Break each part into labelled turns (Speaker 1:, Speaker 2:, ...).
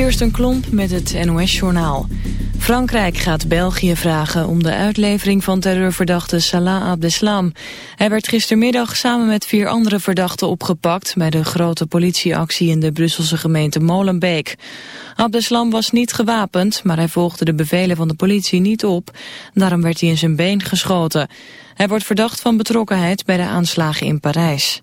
Speaker 1: Kirsten Klomp met het NOS-journaal. Frankrijk gaat België vragen om de uitlevering van terreurverdachte Salah Abdeslam. Hij werd gistermiddag samen met vier andere verdachten opgepakt... bij de grote politieactie in de Brusselse gemeente Molenbeek. Abdeslam was niet gewapend, maar hij volgde de bevelen van de politie niet op. Daarom werd hij in zijn been geschoten. Hij wordt verdacht van betrokkenheid bij de aanslagen in Parijs.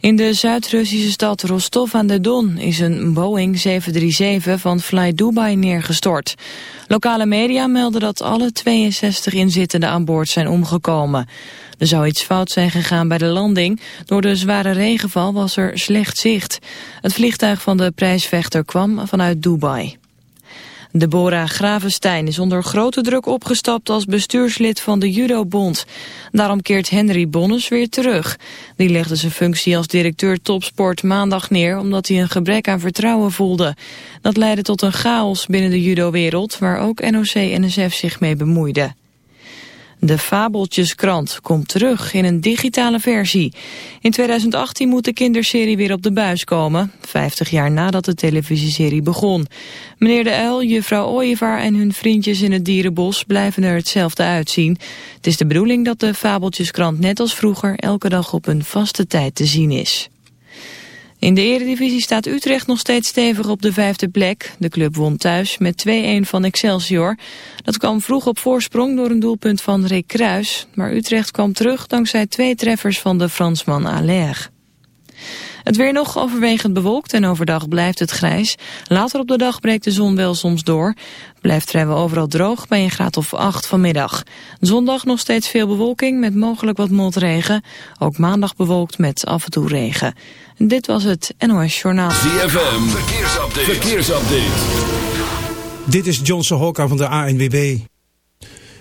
Speaker 1: In de Zuid-Russische stad Rostov aan de Don is een Boeing 737 van Fly Dubai neergestort. Lokale media melden dat alle 62 inzittenden aan boord zijn omgekomen. Er zou iets fout zijn gegaan bij de landing. Door de zware regenval was er slecht zicht. Het vliegtuig van de prijsvechter kwam vanuit Dubai. Deborah Gravenstein is onder grote druk opgestapt als bestuurslid van de Judobond. Daarom keert Henry Bonnes weer terug. Die legde zijn functie als directeur topsport maandag neer omdat hij een gebrek aan vertrouwen voelde. Dat leidde tot een chaos binnen de judowereld waar ook NOC-NSF zich mee bemoeide. De Fabeltjeskrant komt terug in een digitale versie. In 2018 moet de kinderserie weer op de buis komen, 50 jaar nadat de televisieserie begon. Meneer de Uil, juffrouw Ooievaar en hun vriendjes in het dierenbos blijven er hetzelfde uitzien. Het is de bedoeling dat de Fabeltjeskrant net als vroeger elke dag op een vaste tijd te zien is. In de eredivisie staat Utrecht nog steeds stevig op de vijfde plek. De club won thuis met 2-1 van Excelsior. Dat kwam vroeg op voorsprong door een doelpunt van Rick Kruis. Maar Utrecht kwam terug dankzij twee treffers van de Fransman Aller. Het weer nog overwegend bewolkt en overdag blijft het grijs. Later op de dag breekt de zon wel soms door. Blijft vrijwel overal droog bij een graad of 8 vanmiddag. Zondag nog steeds veel bewolking met mogelijk wat motregen. Ook maandag bewolkt met af en toe regen. Dit was het NOS Journaal.
Speaker 2: ZFM, verkeersupdate. verkeersupdate.
Speaker 3: Dit is Johnson Hokka van de ANWB.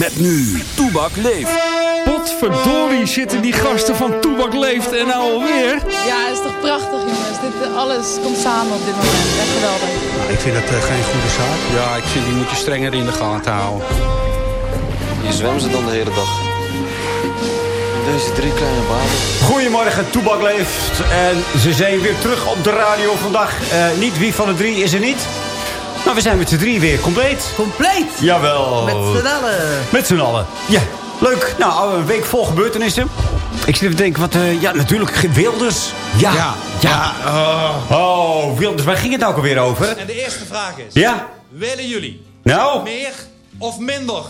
Speaker 2: Met nu, Toebak leeft.
Speaker 4: Potverdorie zitten die gasten van Toebak leeft en nou alweer.
Speaker 5: Ja, het is toch prachtig jongens. Dit, alles komt samen op dit moment. Echt geweldig.
Speaker 6: Nou, ik vind dat uh, geen goede zaak.
Speaker 7: Ja, ik vind die moet je strenger in de gaten houden.
Speaker 8: Je zwemt ze dan de hele dag. Deze drie kleine baden.
Speaker 9: Goedemorgen, Toebak leeft. En ze zijn weer terug op de radio vandaag. Uh, niet wie van de drie is er niet. Maar we zijn met z'n drie weer compleet.
Speaker 10: Compleet?
Speaker 9: Jawel.
Speaker 10: Met z'n allen.
Speaker 9: Met z'n allen, ja. Leuk. Nou, een week vol gebeurtenissen. Ik zit even te denken, wat, uh, ja, natuurlijk Wilders. Ja, ja. ja. Uh. Oh, Wilders, waar ging het nou alweer over?
Speaker 11: En de eerste vraag is,
Speaker 9: ja?
Speaker 11: willen jullie
Speaker 9: nou?
Speaker 11: meer of minder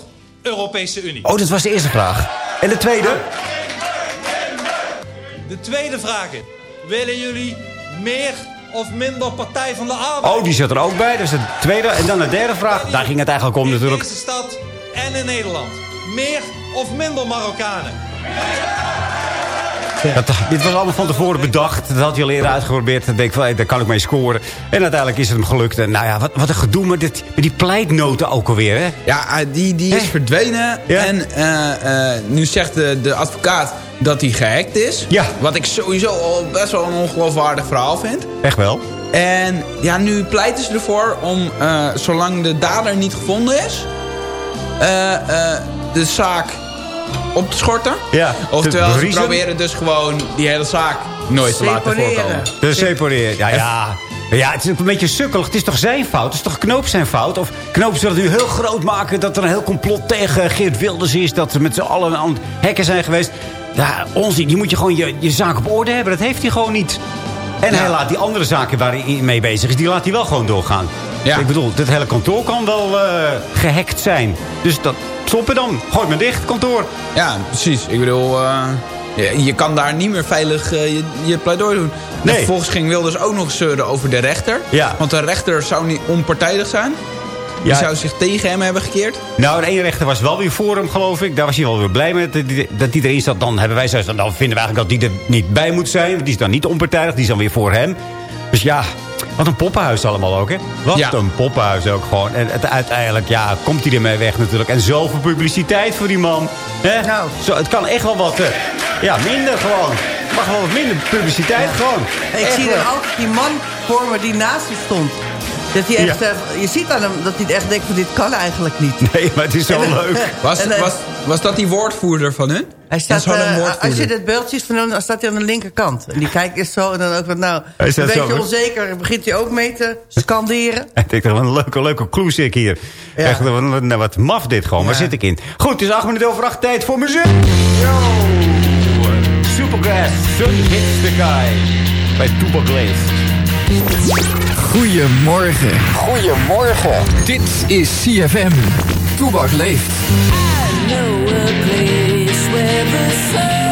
Speaker 11: Europese Unie?
Speaker 9: Oh, dat was de eerste vraag. En de tweede?
Speaker 11: De De tweede vraag is, willen jullie meer of minder Partij van de Arbeid?
Speaker 9: Oh, die zit er ook bij. Dat is de tweede. En dan de derde vraag. Daar ging het eigenlijk om natuurlijk.
Speaker 11: In deze stad en in Nederland. Meer of minder Marokkanen?
Speaker 9: Dat, dit was allemaal van tevoren bedacht. Dat had hij al eerder uitgeprobeerd. Dan denk ik van, hey, daar kan ik mee scoren. En uiteindelijk is het hem gelukt. En nou ja, wat, wat een gedoe met, dit, met die pleitnoten ook alweer, hè?
Speaker 10: Ja, eh, die, die is verdwenen. En eh, eh, nu zegt de, de advocaat dat hij gehackt is.
Speaker 9: Ja.
Speaker 10: Wat ik sowieso al best wel een ongeloofwaardig verhaal vind.
Speaker 9: Echt wel?
Speaker 10: En ja, nu pleiten ze ervoor om, zolang de dader niet gevonden is... de zaak op te schorten.
Speaker 9: Ja,
Speaker 10: Oftewel,
Speaker 9: te
Speaker 10: ze proberen dus gewoon die hele zaak nooit te laten voorkomen.
Speaker 9: Dus separeren. Ja, ja. Ja, het is een beetje sukkelig. Het is toch zijn fout? Het is toch Knoop zijn fout? Of Knoop ze dat nu heel groot maken... dat er een heel complot tegen Geert Wilders is... dat ze met z'n allen aan het hekken zijn geweest. Ja, onzin. Je moet je gewoon je, je zaak op orde hebben. Dat heeft hij gewoon niet. En hij laat die andere zaken waar hij mee bezig is... die laat hij wel gewoon doorgaan.
Speaker 10: Ja.
Speaker 9: Ik bedoel, dit hele kantoor kan wel eh, gehackt zijn. Dus dat stoppen dan. Gooi maar dicht, kantoor.
Speaker 10: Ja, precies. Ik bedoel, eh, je, je kan daar niet meer veilig eh, je, je pleidooi doen.
Speaker 9: Nee.
Speaker 10: En vervolgens ging Wilders ook nog zeuren over de rechter.
Speaker 9: Ja.
Speaker 10: Want de rechter zou niet onpartijdig zijn. Die
Speaker 9: Ja.
Speaker 10: zou zich tegen hem hebben gekeerd.
Speaker 9: Nou, de ene rechter was wel weer voor hem, geloof ik. Daar was hij wel weer blij met dat die, erin zat. Dan hebben wij dan vinden we eigenlijk dat die er niet bij moet zijn. Die is dan niet onpartijdig, die is dan weer voor hem. Dus ja, wat een poppenhuis allemaal ook, hè? Wat
Speaker 10: Ja.
Speaker 9: een poppenhuis ook gewoon. En het, uiteindelijk, ja, komt hij ermee weg natuurlijk. En zoveel publiciteit voor die man. Hè? Zo, het kan echt wel wat, eh, ja, minder gewoon. Mag wel wat minder publiciteit gewoon.
Speaker 12: Ik
Speaker 9: Echt
Speaker 12: zie
Speaker 9: wel.
Speaker 12: dan altijd die man voor me die naast hem stond. Dat hij echt,
Speaker 9: Ja.
Speaker 12: eh, je ziet aan hem dat hij echt denkt van dit kan eigenlijk niet.
Speaker 9: Nee, maar het is zo
Speaker 12: En-
Speaker 9: leuk.
Speaker 10: Was,
Speaker 12: En,
Speaker 10: was, was dat die woordvoerder van hun?
Speaker 12: Hij
Speaker 10: Dat
Speaker 12: staat,
Speaker 10: is woordvoerder.
Speaker 12: als je dit beeld ziet van hem, dan staat hij aan de linkerkant. En die kijkt eens zo en dan ook wat nou,
Speaker 9: Hij
Speaker 12: een beetje
Speaker 9: zo,
Speaker 12: onzeker. Begint hij ook mee te scanderen.
Speaker 9: Ik denk, wat een leuke, leuke clue zit ik hier. Echt, wat, wat, wat maf dit gewoon. Waar zit ik in? Goed, het is acht minuten over acht. Tijd voor muziek. Yo! Supergrass, Sun Hits the Sky. Bij Leeft.
Speaker 13: Goedemorgen. Goedemorgen. Dit is CFM. Toebak leeft.
Speaker 14: I a doctor.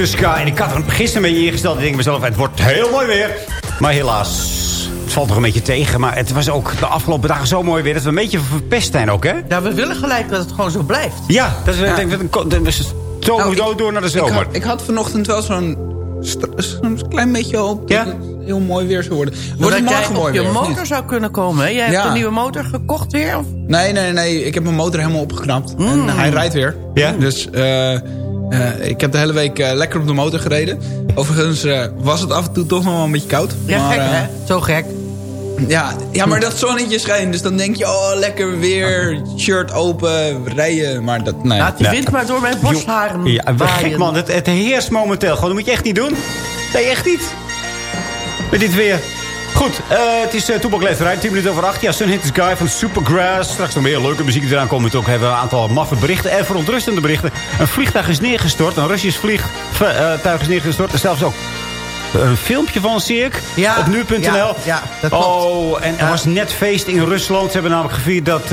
Speaker 9: The Sky. En ik had er gisteren mee ingesteld. Ik denk mezelf, het wordt heel mooi weer. Maar helaas, het valt nog een beetje tegen. Maar het was ook de afgelopen dagen zo mooi weer... dat we een beetje verpest zijn ook, hè?
Speaker 12: Ja, we willen gelijk dat het gewoon zo blijft.
Speaker 9: Ja, dat is,
Speaker 10: Ja.
Speaker 9: Denk, ik, dat is zo
Speaker 10: Nou,
Speaker 9: zo door naar de
Speaker 10: Ik
Speaker 9: zomer.
Speaker 10: had, ik had vanochtend wel zo'n klein beetje hoop dat het heel mooi weer zou worden. Wordt het
Speaker 12: dat
Speaker 10: morgen
Speaker 12: jij
Speaker 10: mooi
Speaker 12: op je
Speaker 10: weer? of
Speaker 12: motor
Speaker 10: niet?
Speaker 12: zou kunnen komen. Hè? Jij hebt
Speaker 10: Ja.
Speaker 12: een nieuwe motor gekocht weer? Of?
Speaker 10: Nee, nee, nee. Ik heb mijn motor helemaal opgeknapt.
Speaker 12: Mm.
Speaker 10: En hij rijdt weer.
Speaker 9: Ja?
Speaker 10: Dus eh, eh, ik heb de hele week eh, lekker op de motor gereden. Overigens eh, was het af en toe toch nog wel een beetje koud.
Speaker 12: Ja,
Speaker 10: maar,
Speaker 12: gek
Speaker 10: eh,
Speaker 12: hè? Zo gek.
Speaker 10: Ja, ja, maar dat zonnetje schijnt. Dus dan denk je, oh, lekker weer. Shirt open, rijden. Maar dat, nee.
Speaker 12: Laat die
Speaker 9: Ja.
Speaker 12: wind maar door mijn borstharen
Speaker 9: Ja,
Speaker 12: waaien.
Speaker 9: gek man, het, het heerst momenteel. Gewoon, dat moet je echt niet doen. Nee, echt niet. Met dit weer. Goed, eh, het is uh, toepakleverij, 10 minuten over 8. Ja, Sun Hit Sky van Supergrass. Straks nog meer leuke muziek eraan komt. Ook hebben we een aantal maffe berichten en verontrustende berichten. Een vliegtuig is neergestort, een Russisch vliegtuig is neergestort. En zelfs ook een filmpje van zie ik
Speaker 12: Ja,
Speaker 9: op nu.nl.
Speaker 12: ja, ja, dat klopt.
Speaker 9: Oh, en er
Speaker 12: Ja.
Speaker 9: was net feest in Rusland. Ze hebben namelijk gevierd dat eh,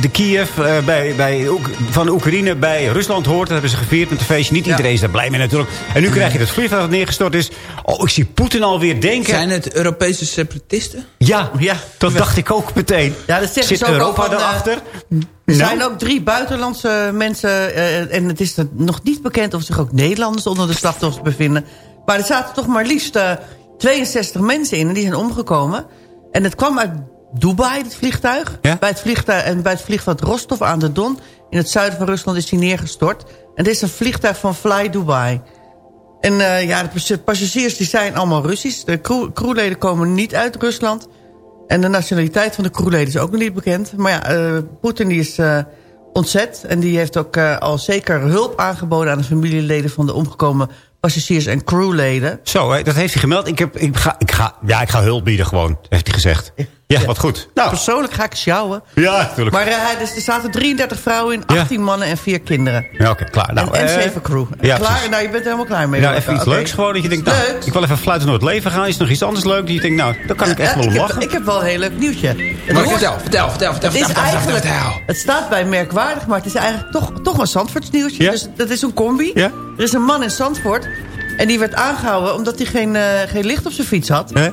Speaker 9: de Kiev eh, bij, bij, van Oekraïne bij Rusland hoort. Dat hebben ze gevierd met een feestje. Niet iedereen is daar blij mee natuurlijk. En nu krijg je dat vliegtuig dat neergestort is. Oh, ik zie Poetin alweer denken.
Speaker 10: Zijn het Europese separatisten?
Speaker 9: Ja,
Speaker 12: Ja.
Speaker 9: dat dacht ik ook meteen.
Speaker 12: Ja, dat
Speaker 9: Zit
Speaker 12: ze ook
Speaker 9: Europa
Speaker 12: van, eh,
Speaker 9: daarachter?
Speaker 12: Er
Speaker 9: Nou?
Speaker 12: zijn ook drie buitenlandse mensen... eh, en het is nog niet bekend of zich ook Nederlanders onder de slachtoffers bevinden. Maar er zaten toch maar liefst eh, 62 mensen in en die zijn omgekomen. En het kwam uit Dubai, het vliegtuig.
Speaker 9: Ja?
Speaker 12: Bij, het vliegtuig en bij het vliegveld Rostov aan de Don. In het zuiden van Rusland is hij neergestort. En dit is een vliegtuig van Fly Dubai. En eh, ja, de pas- passagiers die zijn allemaal Russisch. De crew, crewleden komen niet uit Rusland. En de nationaliteit van de crewleden is ook nog niet bekend. Maar ja, eh, Poetin die is eh, ontzet. En die heeft ook eh, al zeker hulp aangeboden... aan de familieleden van de omgekomen passagiers en crewleden.
Speaker 9: Zo, dat heeft hij gemeld. Ik, heb, ik, ga, ik, ga, ja, ik ga hulp bieden gewoon, heeft hij gezegd. Ja, wat goed. Nou,
Speaker 12: Persoonlijk ga ik sjouwen.
Speaker 9: ja, natuurlijk.
Speaker 12: Maar eh, dus er zaten 33 vrouwen in, 18 mannen en 4 kinderen.
Speaker 9: Ja, oké, klaar. Nou,
Speaker 12: en, en
Speaker 9: eh,
Speaker 12: 7 crew.
Speaker 9: ja,
Speaker 12: klaar?
Speaker 9: precies.
Speaker 12: Nou, je bent er helemaal klaar mee.
Speaker 9: Nou, even iets leuks gewoon. Dat je denkt, nou,
Speaker 12: Leuk.
Speaker 9: ik wil even fluiten door het leven gaan. Is er nog iets anders leuk? Die je denkt, nou, daar kan ik echt wel om
Speaker 12: ik, heb,
Speaker 9: lachen.
Speaker 12: ik heb wel een heel leuk nieuwtje.
Speaker 10: Maar
Speaker 12: hoort-
Speaker 10: vertel, vertel, vertel, vertel,
Speaker 12: het is
Speaker 10: vertel, vertel,
Speaker 12: eigenlijk,
Speaker 10: vertel.
Speaker 12: het staat bij merkwaardig, maar het is eigenlijk toch, toch een Zandvoorts nieuwtje.
Speaker 9: Ja?
Speaker 12: Dus dat is een combi.
Speaker 9: Ja?
Speaker 12: Er is een man in Zandvoort en die werd aangehouden omdat hij geen, eh, geen licht op zijn fiets had.
Speaker 9: Hè?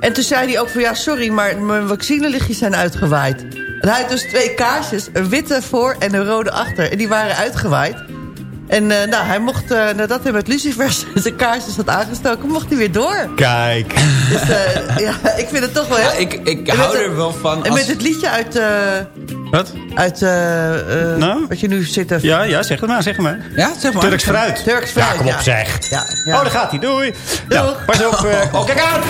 Speaker 12: En toen zei hij ook van ja, sorry, maar mijn vaccinelichtjes zijn uitgewaaid. En hij had dus twee kaarsjes, een witte voor en een rode achter. En die waren uitgewaaid. En eh, nou, hij mocht, eh, nadat hij met lucifers zijn kaarsjes had aangestoken, mocht hij weer door.
Speaker 9: Kijk.
Speaker 12: Dus eh, ja, ik vind het toch wel heel...
Speaker 10: Ja, ik, ik hou er wel van.
Speaker 12: En
Speaker 10: Als,
Speaker 12: met het liedje uit...
Speaker 9: Wat?
Speaker 12: uit eh, eh,
Speaker 9: Nou?
Speaker 12: wat je nu zit te...
Speaker 9: Ja, ja, zeg het maar, zeg het maar.
Speaker 10: ja, zeg maar.
Speaker 9: Turks fruit.
Speaker 12: Turks fruit,
Speaker 9: Ja, kom op zeg.
Speaker 12: Ja, ja.
Speaker 9: Oh, daar gaat hij. Doei. Nou, pas op. eh, oh, kijk aan.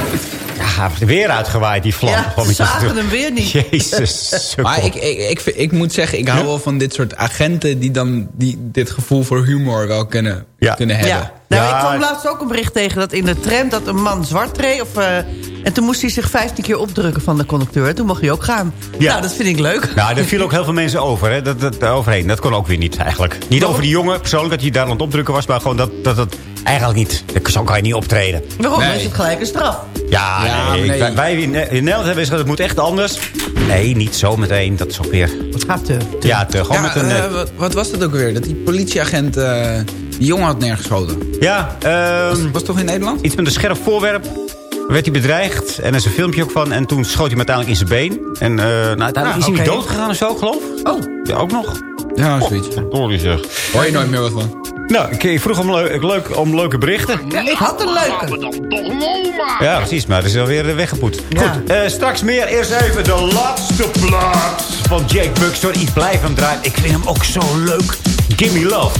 Speaker 9: Ja, weer uitgewaaid, die vlam.
Speaker 12: Ja, ze zagen hem weer niet.
Speaker 9: Jezus. sukkel.
Speaker 10: Maar ik, ik, ik, vind- ik moet zeggen, ik hou wel van dit soort agenten... die dan die, dit gevoel voor humor wel kunnen,
Speaker 9: Ja.
Speaker 10: kunnen hebben.
Speaker 12: Nou,
Speaker 9: Ja.
Speaker 12: ik kwam laatst ook een bericht tegen dat in de tram dat een man zwart reed. Of, eh, en toen moest hij zich 15 keer opdrukken van de conducteur. Toen mocht hij ook gaan.
Speaker 9: Ja.
Speaker 12: Nou, dat vind ik leuk.
Speaker 9: Nou, daar viel ook heel veel mensen over. Hè? Dat, dat, overheen. Dat kon ook weer niet, eigenlijk. Niet over die jongen, persoonlijk, dat hij daar aan het opdrukken was. Maar gewoon dat dat, dat eigenlijk niet. Zo kan je niet optreden.
Speaker 12: Waarom?
Speaker 10: Nee.
Speaker 12: Dan is het gelijk een straf.
Speaker 9: Ja,
Speaker 10: Ja,
Speaker 9: nee,
Speaker 10: nee.
Speaker 9: Wij, wij in, in Nederland hebben gezegd, het moet echt anders. Nee, niet zo meteen. Dat is ook weer...
Speaker 12: Het gaat te... te-
Speaker 9: Ja, te, gewoon
Speaker 10: Ja,
Speaker 9: met een...
Speaker 10: eh,
Speaker 9: eh,
Speaker 10: wat, wat was dat ook weer? Dat die politieagent eh, die jongen had neergeschoten.
Speaker 9: ja, ehm,
Speaker 10: Was toch in Nederland?
Speaker 9: iets met een scherp voorwerp. Werd hij bedreigd. En er is een filmpje ook van. En toen schoot hij hem uiteindelijk in zijn been. En eh nou, uiteindelijk is hij niet dood gegaan of zo, geloof ik. Oh. Ja, ook nog.
Speaker 10: Ja, zoiets.
Speaker 9: Sorry zeg.
Speaker 10: Hoor je nooit meer wat van?
Speaker 9: Nou, ik, vroeg om, leu- leuk, om leuke berichten.
Speaker 12: Ja, ik had een leuke.
Speaker 9: Ja, precies. Maar dat is alweer eh, weggepoet.
Speaker 12: Ja.
Speaker 9: Goed, eh, straks meer. Eerst even de laatste plaat van Jake Buxton. Ik blijf hem draaien. Ik vind hem ook zo leuk. Gimme Love.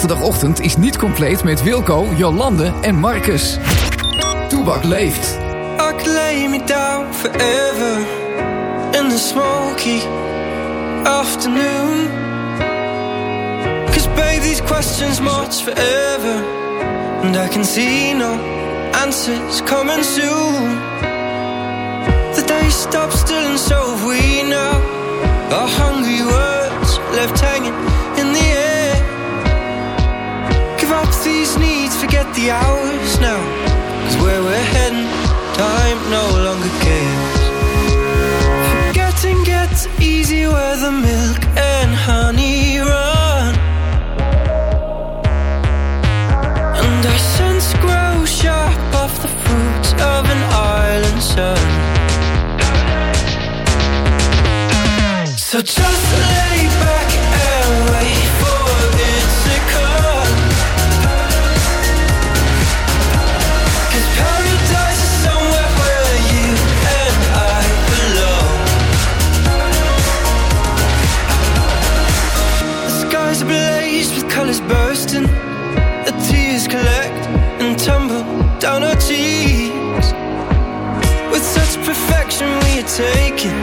Speaker 15: Zaterdagochtend is niet compleet met Wilco, Jolande en Marcus. Toebak leeft.
Speaker 16: I lay me down forever in the smoky afternoon. Cause these questions march forever, and I can see no answers coming soon. The day stops still, and so we now. Our hungry words left hanging in the air. These needs, forget the hours now. Cause where we're heading, time no longer cares. Forgetting gets easy where the milk and honey run. And our sense grow sharp off the fruits of an island sun. So just lay back taken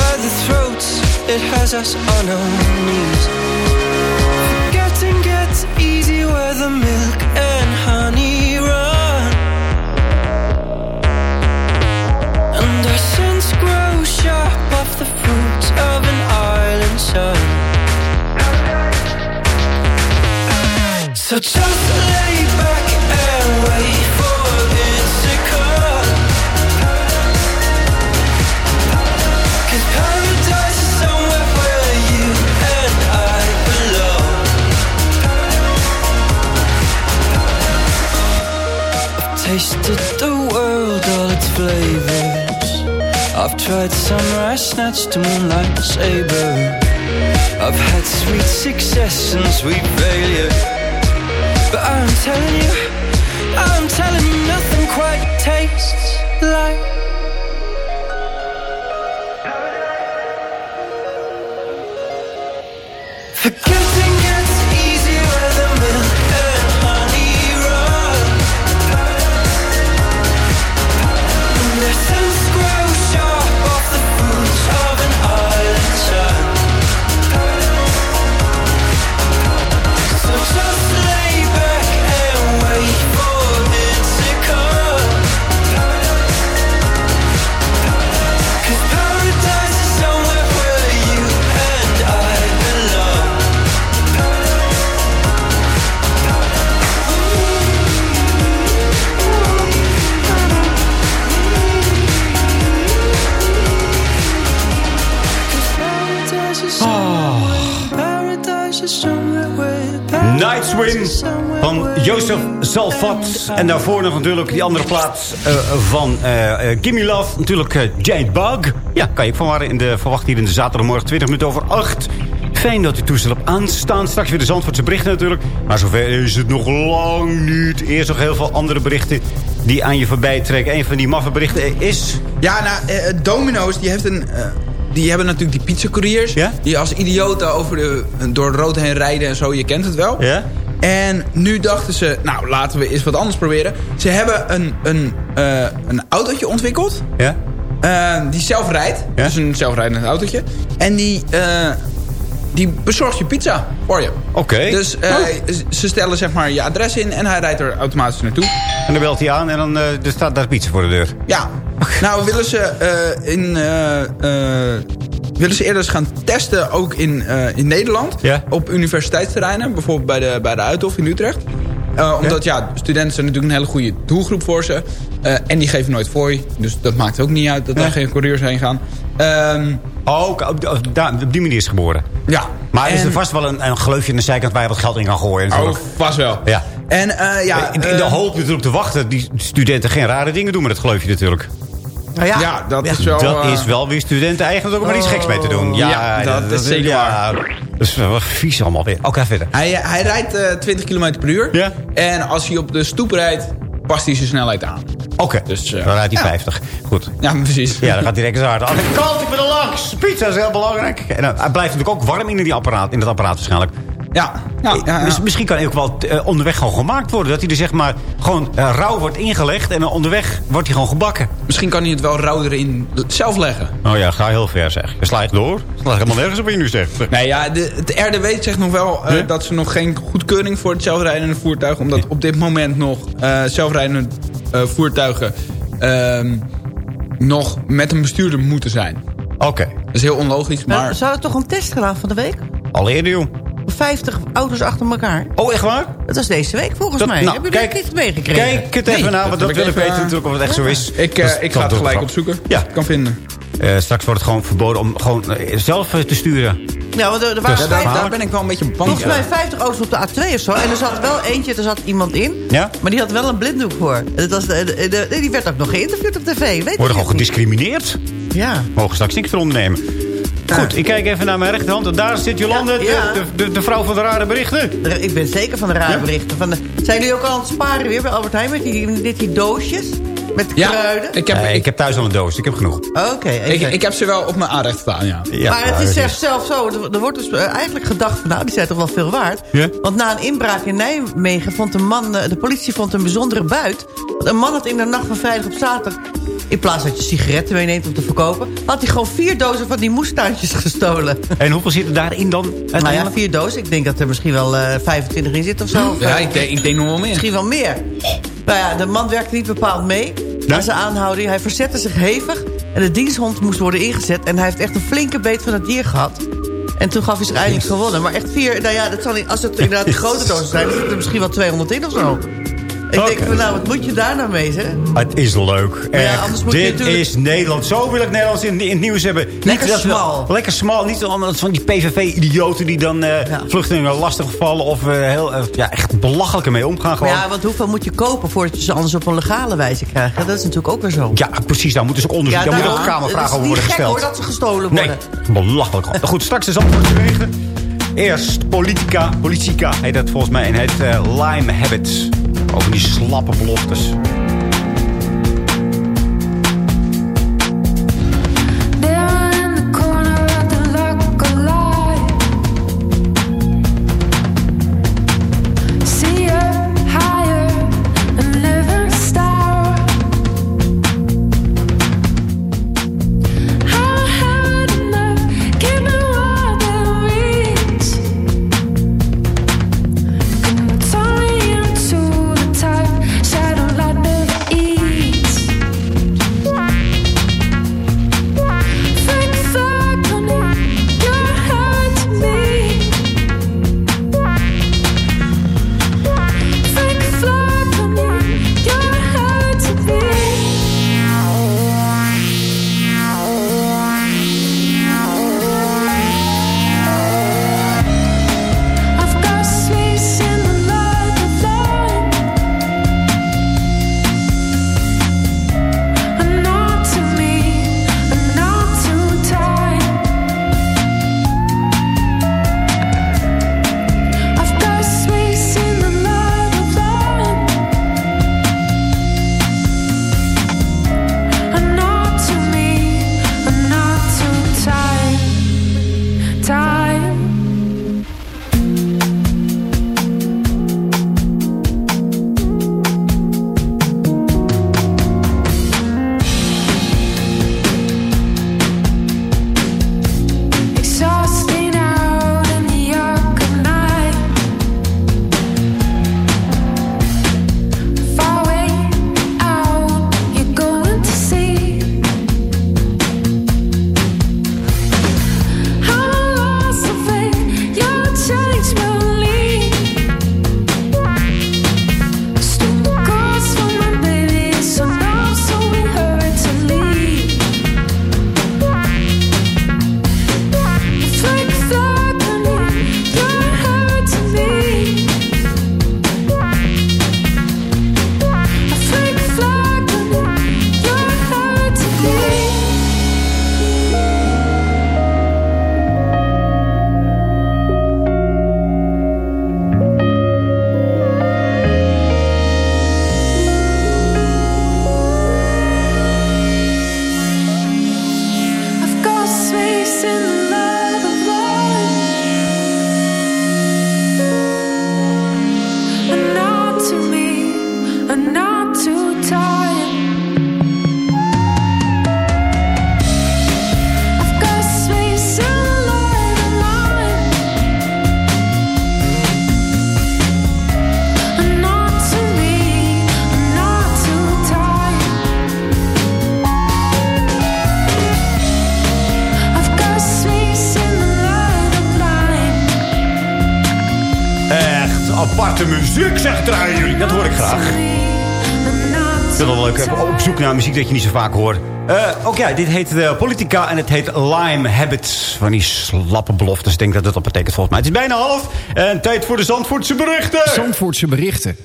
Speaker 16: by the throats. It has us on our knees. Forgetting gets easy where the milk and honey run. And our sense grow sharp off the fruits of an island sun. So just lay back and wait tasted the world, all its flavors. I've tried sunrise, snatched to moonlight saber. I've had sweet success and sweet failure. But I'm telling you, I'm telling you, nothing quite tastes like.
Speaker 9: Salvat. En daarvoor nog natuurlijk die andere plaats eh, van eh, Gimme Love. Natuurlijk eh, Jade Bug. Ja, kan je van waren in de, verwacht hier in de zaterdagmorgen 20 minuten over 8. Fijn dat u toestel op aanstaan. Straks weer de Zandvoortse berichten natuurlijk. Maar zover is het nog lang niet. Eerst nog heel veel andere berichten die aan je voorbij trekken. Een van die maffe berichten is...
Speaker 10: Ja, nou, eh, Domino's die heeft een... die hebben natuurlijk die pizzacouriers. Die als idioten over de, door het rood heen rijden en zo. Je kent het wel.
Speaker 9: Ja?
Speaker 10: En nu dachten ze, nou laten we eens wat anders proberen. Ze hebben een, een, eh, een autootje ontwikkeld.
Speaker 9: Ja?
Speaker 10: eh, die zelf rijdt. Dus een zelfrijdend autootje. En die, eh, die bezorgt je pizza voor je.
Speaker 9: Oké.
Speaker 10: Dus eh, ze stellen zeg maar je adres in en hij rijdt er automatisch naartoe.
Speaker 9: En dan belt hij aan en dan er staat daar pizza voor de deur.
Speaker 10: Ja. Nou willen ze in... willen ze eerder eens gaan testen, ook in, eh, in Nederland. Op universiteitsterreinen. Bijvoorbeeld bij de, bij de Uithof in Utrecht. Eh, omdat ja. studenten zijn natuurlijk een hele goede doelgroep voor ze. Eh, en die geven nooit fooi. Dus dat maakt ook niet uit dat daar geen couriers heen gaan. Ehm,
Speaker 9: oh, op, die manier is geboren.
Speaker 10: Ja.
Speaker 9: Maar is er vast wel een, een gleufje aan de zijkant waar je wat geld in kan gooien?
Speaker 10: Oh,
Speaker 9: natuurlijk.
Speaker 10: vast wel.
Speaker 9: Ja.
Speaker 10: En eh, ja...
Speaker 9: in, in de hoop natuurlijk te wachten dat die studenten geen rare dingen doen met het gleufje natuurlijk.
Speaker 12: Nou ja,
Speaker 10: Ja, dat is wel...
Speaker 9: dat
Speaker 10: eh,
Speaker 9: is wel weer studenten eigenlijk ook maar iets geks mee te doen. Ja,
Speaker 10: Ja, dat is zeker
Speaker 9: ja, Dat is wel vies allemaal weer. Oké, verder.
Speaker 10: Hij, hij rijdt eh, 20 km per uur.
Speaker 9: Ja.
Speaker 10: En als hij op de stoep rijdt, past hij zijn snelheid aan.
Speaker 9: Oké,
Speaker 10: Dus, eh,
Speaker 9: dan rijdt hij
Speaker 10: ja.
Speaker 9: 50. Goed.
Speaker 10: Ja, precies.
Speaker 9: Ja, dan gaat hij direct zo hard. Aan de kant, ik ben er langs. Pizza is heel belangrijk. En dan, hij blijft natuurlijk ook warm in, die apparaat, in dat apparaat waarschijnlijk.
Speaker 10: Ja, ja, ja, ja.
Speaker 9: Dus misschien kan hij ook wel eh, onderweg gewoon gemaakt worden. Dat hij er zeg maar gewoon eh, rauw wordt ingelegd. En dan onderweg wordt hij gewoon gebakken.
Speaker 10: Misschien kan hij het wel rauw erin zelf leggen.
Speaker 9: Oh ja, ga heel ver zeg. Je slaat door. Slaat helemaal nergens op wat je nu zegt.
Speaker 10: Nee, ja, de, het RDW zegt nog wel eh, dat ze nog geen goedkeuring voor het zelfrijdende voertuig... omdat op dit moment nog eh, zelfrijdende eh, voertuigen... ehm, nog met een bestuurder moeten zijn.
Speaker 9: Oké.
Speaker 10: Dat is heel onlogisch,
Speaker 12: Maar...
Speaker 10: maar...
Speaker 12: Ze hadden toch een test gedaan van de week?
Speaker 9: Al eerder, joh.
Speaker 12: 50 auto's achter elkaar.
Speaker 9: Oh, echt waar?
Speaker 12: Dat was deze week volgens
Speaker 9: Dat-
Speaker 12: mij.
Speaker 9: nou,
Speaker 12: Hebben jullie
Speaker 9: kijk-
Speaker 12: het niet meegekregen?
Speaker 9: Kijk het even
Speaker 10: Nee,
Speaker 9: na, want
Speaker 10: dat
Speaker 9: dat
Speaker 10: heb
Speaker 9: wil
Speaker 10: ik
Speaker 9: weten natuurlijk of het echt zo is.
Speaker 10: Ik, eh, ik ga het gelijk opzoeken.
Speaker 9: Ja.
Speaker 10: Ik kan vinden.
Speaker 9: Eh, straks wordt het gewoon verboden om gewoon eh, zelf te sturen.
Speaker 12: Ja, want er,
Speaker 9: Dus
Speaker 12: waren
Speaker 10: daar, daar ben ik wel een beetje bang
Speaker 12: volgens mij 50 auto's op de A2 of zo. En er zat wel eentje, er zat iemand in.
Speaker 9: Ja?
Speaker 12: Maar die had wel een blinddoek voor. Dat was de, de- de- die werd ook nog geïnterviewd op tv. Weet je
Speaker 9: Worden gewoon gediscrimineerd.
Speaker 12: Ja.
Speaker 9: Mogen straks niks voor ondernemen. Goed, ik kijk even naar mijn rechterhand. En daar zit Jolande,
Speaker 12: Ja, ja.
Speaker 9: De, de, de vrouw van de rare berichten.
Speaker 12: Er- Ik ben zeker van de rare
Speaker 9: Ja?
Speaker 12: berichten. Van de, zijn jullie ook al aan het sparen weer bij Albert Heijn? Met die, dit die doosjes? Met
Speaker 10: Ja,
Speaker 12: kruiden?
Speaker 10: ik heb, ik,
Speaker 9: ik heb thuis al een doos, ik heb genoeg.
Speaker 12: Oké,
Speaker 10: ik, ik heb ze wel op mijn aanrecht staan, ja.
Speaker 9: Ja,
Speaker 12: maar het is zelfs zelf zo. Er, er wordt dus eh, eigenlijk gedacht van... nou, die zijn toch wel veel waard.
Speaker 9: Ja?
Speaker 12: Want na een inbraak in Nijmegen vond een man... eh, de politie vond een bijzondere buit. Want een man had in de nacht van vrijdag op zaterdag... in plaats dat je sigaretten meeneemt om te verkopen... had hij gewoon vier dozen van die moestuintjes gestolen.
Speaker 9: En hoeveel zit er daarin dan?
Speaker 12: nou ja, vier dozen. Ik denk dat er misschien wel eh 25 in zit of zo.
Speaker 10: Ja, ik denk, ik denk nog wel meer.
Speaker 12: Misschien wel meer. Nou ja, de man werkte niet bepaald mee aan zijn aanhouding. Hij verzette zich hevig en de diensthond moest worden ingezet. En hij heeft echt een flinke beet van het dier gehad. En toen gaf hij zich eindelijk gewonnen. Maar echt vier, nou ja, dat zal niet, als het inderdaad die grote dozen zijn... dan zitten er misschien wel 200 in of zo. Ik denk van, nou, wat moet je daar nou mee, zeg?
Speaker 9: Het is leuk.
Speaker 12: Ja, moet
Speaker 9: dit
Speaker 12: natuurlijk-
Speaker 9: is Nederland. Zo wil ik Nederlands in, in het nieuws hebben. Niet
Speaker 12: Lekker
Speaker 9: we-
Speaker 12: smal.
Speaker 9: lekker smal. Niet anders van die PVV-idioten die dan eh, vluchtelingen lastigvallen. Of eh, heel, eh, ja, echt belachelijk ermee omgaan. Gewoon.
Speaker 12: ja, want hoeveel moet je kopen voordat je ze anders op een legale wijze krijgt? Dat is natuurlijk ook weer zo.
Speaker 9: Ja, precies. Daar moeten ze ook onderzoek. daar moeten ook kamervragen over
Speaker 12: Het
Speaker 9: worden
Speaker 12: is niet gek
Speaker 9: gesteld.
Speaker 12: hoor dat ze gestolen
Speaker 9: Nee,
Speaker 12: worden.
Speaker 9: belachelijk. Goed, straks is antwoord wegen. Eerst Politica. Politica heet dat volgens mij. En heet eh, Lime Habits. Over die slappe beloftes. Aparte muziek, zegt draaien jullie. Dat hoor ik graag. Ik vind het wel leuk. Even op zoek naar muziek dat je niet zo vaak hoort. Eh ook ja, dit heet eh, Politica en het heet Lime Habits. Van die slappe beloftes. Ik denk dat dat dat betekent volgens mij. Het is bijna half. En tijd voor de Zandvoortse berichten.
Speaker 15: Zandvoortse berichten.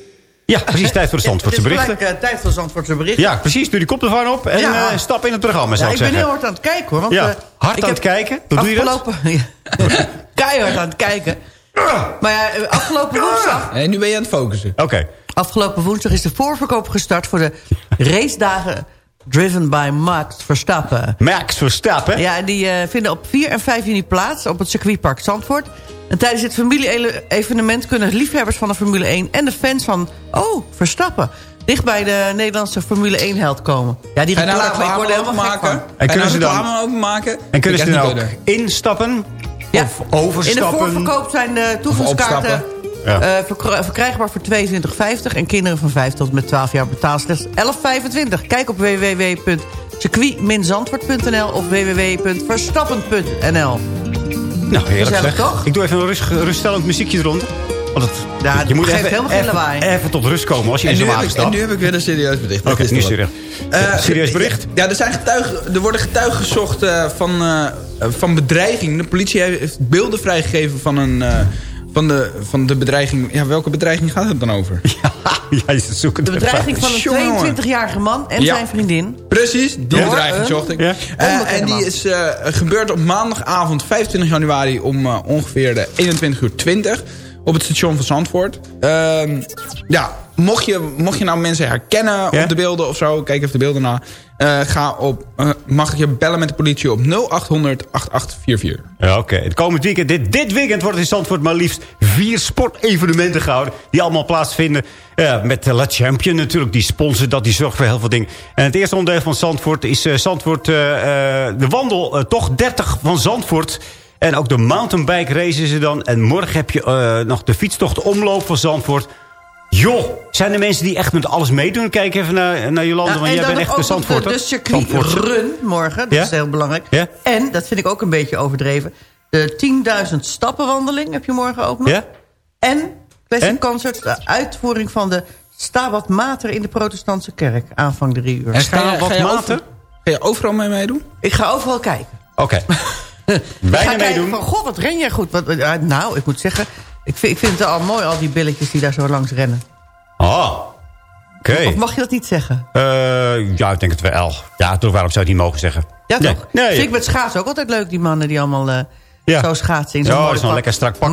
Speaker 9: Ja, precies. Tijd voor de Zandvoortse
Speaker 12: Het is
Speaker 9: berichten.
Speaker 12: gelijk, eh, tijd voor Zandvoortse berichten.
Speaker 9: Ja, precies. Doe die koptelefoon op en
Speaker 12: Ja.
Speaker 9: eh, stap in het programma, zou
Speaker 12: Ja,
Speaker 9: ik
Speaker 12: ik ben heel hard aan het kijken hoor. Want,
Speaker 9: Ja,
Speaker 12: eh,
Speaker 9: hard aan het kijken? Hoe doe je dat?
Speaker 12: Keihard aan het kijken. Maar ja, eh, afgelopen woensdag...
Speaker 10: En nu ben je aan het focussen.
Speaker 9: Oké.
Speaker 12: Afgelopen woensdag is de voorverkoop gestart voor de racedagen driven by Max Verstappen.
Speaker 9: Max Verstappen?
Speaker 12: Ja, en die eh, vinden op 4 en 5 juni plaats op het circuitpark Zandvoort. En tijdens dit familie-evenement kunnen liefhebbers van de Formule 1 en de fans van... Oh, Verstappen. Dicht bij de Nederlandse Formule 1-held komen. Ja, die
Speaker 10: nou
Speaker 12: reclame, ik word er
Speaker 10: reclame
Speaker 12: helemaal gek
Speaker 10: openmaken?
Speaker 12: van.
Speaker 9: En kunnen
Speaker 10: nou
Speaker 9: ze dan-? En kunnen
Speaker 10: Ik
Speaker 9: ze dan ook instappen?
Speaker 12: Ja.
Speaker 9: Of
Speaker 12: In de
Speaker 9: overstappen?
Speaker 12: voorverkoop zijn de toegangskaarten
Speaker 9: opstappen. Ja.
Speaker 12: eh, verkr- verkrijgbaar voor 22,50. En kinderen van 5 tot met 12 jaar betalen slechts 11,25. Kijk op www.circuit-zandvoort.nl of www.verstappen.nl.
Speaker 9: Nou, heerlijk zeg.
Speaker 12: toch?
Speaker 9: Ik doe even een rust, ruststellend muziekje eronder. Want het,
Speaker 12: Ja,
Speaker 9: je moet
Speaker 12: geeft
Speaker 9: even,
Speaker 12: helemaal geen
Speaker 9: even,
Speaker 12: lawaai.
Speaker 9: even tot rust komen als je
Speaker 10: En
Speaker 9: in zo'n
Speaker 10: heb
Speaker 9: wagen
Speaker 10: ik, en nu heb ik weer een serieus bericht.
Speaker 9: Oké, nu
Speaker 10: toch
Speaker 9: serieus.
Speaker 10: Eh,
Speaker 9: serieus bericht?
Speaker 10: Ja, er, zijn getuigen, er worden getuigen gezocht eh, van, eh, van bedreiging. De politie heeft beelden vrijgegeven van, een, eh, van, de, van de bedreiging. Ja, welke bedreiging gaat het dan over?
Speaker 9: Ja, ze zoeken
Speaker 12: De bedreiging van een
Speaker 10: Jongen, jongen.
Speaker 12: 22-jarige man en
Speaker 10: Ja.
Speaker 12: zijn vriendin.
Speaker 10: Precies, die
Speaker 12: Door
Speaker 10: bedreiging
Speaker 12: een
Speaker 10: zocht ik.
Speaker 9: Ja.
Speaker 10: En die is eh, gebeurd op maandagavond 25 januari om ongeveer de 21 uur 20 op het station van Zandvoort. Ehm, ja, mocht je, mocht je nou mensen herkennen op de beelden of zo, kijk even de beelden na. eh, ga op, eh, mag je bellen met de politie op 0800 8844.
Speaker 9: Ja, oké. Het komend weekend, dit, dit weekend wordt in Zandvoort maar liefst vier sportevenementen gehouden. Die allemaal plaatsvinden. Ja, met de La Champion natuurlijk, die sponsort dat, die zorgt voor heel veel dingen. En het eerste onderdeel van Zandvoort is Zandvoort, de wandel, toch 30 van Zandvoort. En ook de mountainbike race is er dan. En morgen heb je eh, nog de fietstocht omloop van Zandvoort. Joh, zijn er mensen die echt met alles meedoen? Kijk even naar, naar Jolanda,
Speaker 12: Ja,
Speaker 9: want jij bent echt een
Speaker 12: ook nog
Speaker 9: Zandvoorter.
Speaker 12: De, de circuit run morgen, dat
Speaker 9: Ja?
Speaker 12: is heel belangrijk.
Speaker 9: Ja?
Speaker 12: En, dat vind ik ook een beetje overdreven... de 10.000 stappenwandeling heb je morgen ook nog.
Speaker 9: Ja?
Speaker 12: En, Classic
Speaker 9: En?
Speaker 12: Concert, de uitvoering van de Stabat Mater in de protestantse kerk. Aanvang drie uur.
Speaker 10: En ga je,
Speaker 9: wat
Speaker 10: ga, je overal mee meedoen?
Speaker 12: Ik ga overal kijken.
Speaker 9: Oké. Bijna meedoen.
Speaker 12: van, god, wat ren jij goed. Wat, eh, nou, ik moet zeggen, ik vind, ik vind het al mooi, al die billetjes die daar zo langs rennen.
Speaker 9: Ah, oké.
Speaker 12: Of mag je dat niet zeggen?
Speaker 9: Eh, ja, ik denk het wel. Ja, toch, waarom zou je het niet mogen zeggen?
Speaker 12: Ja, toch?
Speaker 9: Nee.
Speaker 12: Vind ik met schaatsen ook altijd leuk, die mannen die allemaal eh,
Speaker 9: Ja.
Speaker 12: zo schaatsen
Speaker 9: Ja, dat
Speaker 12: mooi
Speaker 9: is
Speaker 12: pak.
Speaker 9: lekker strak pak.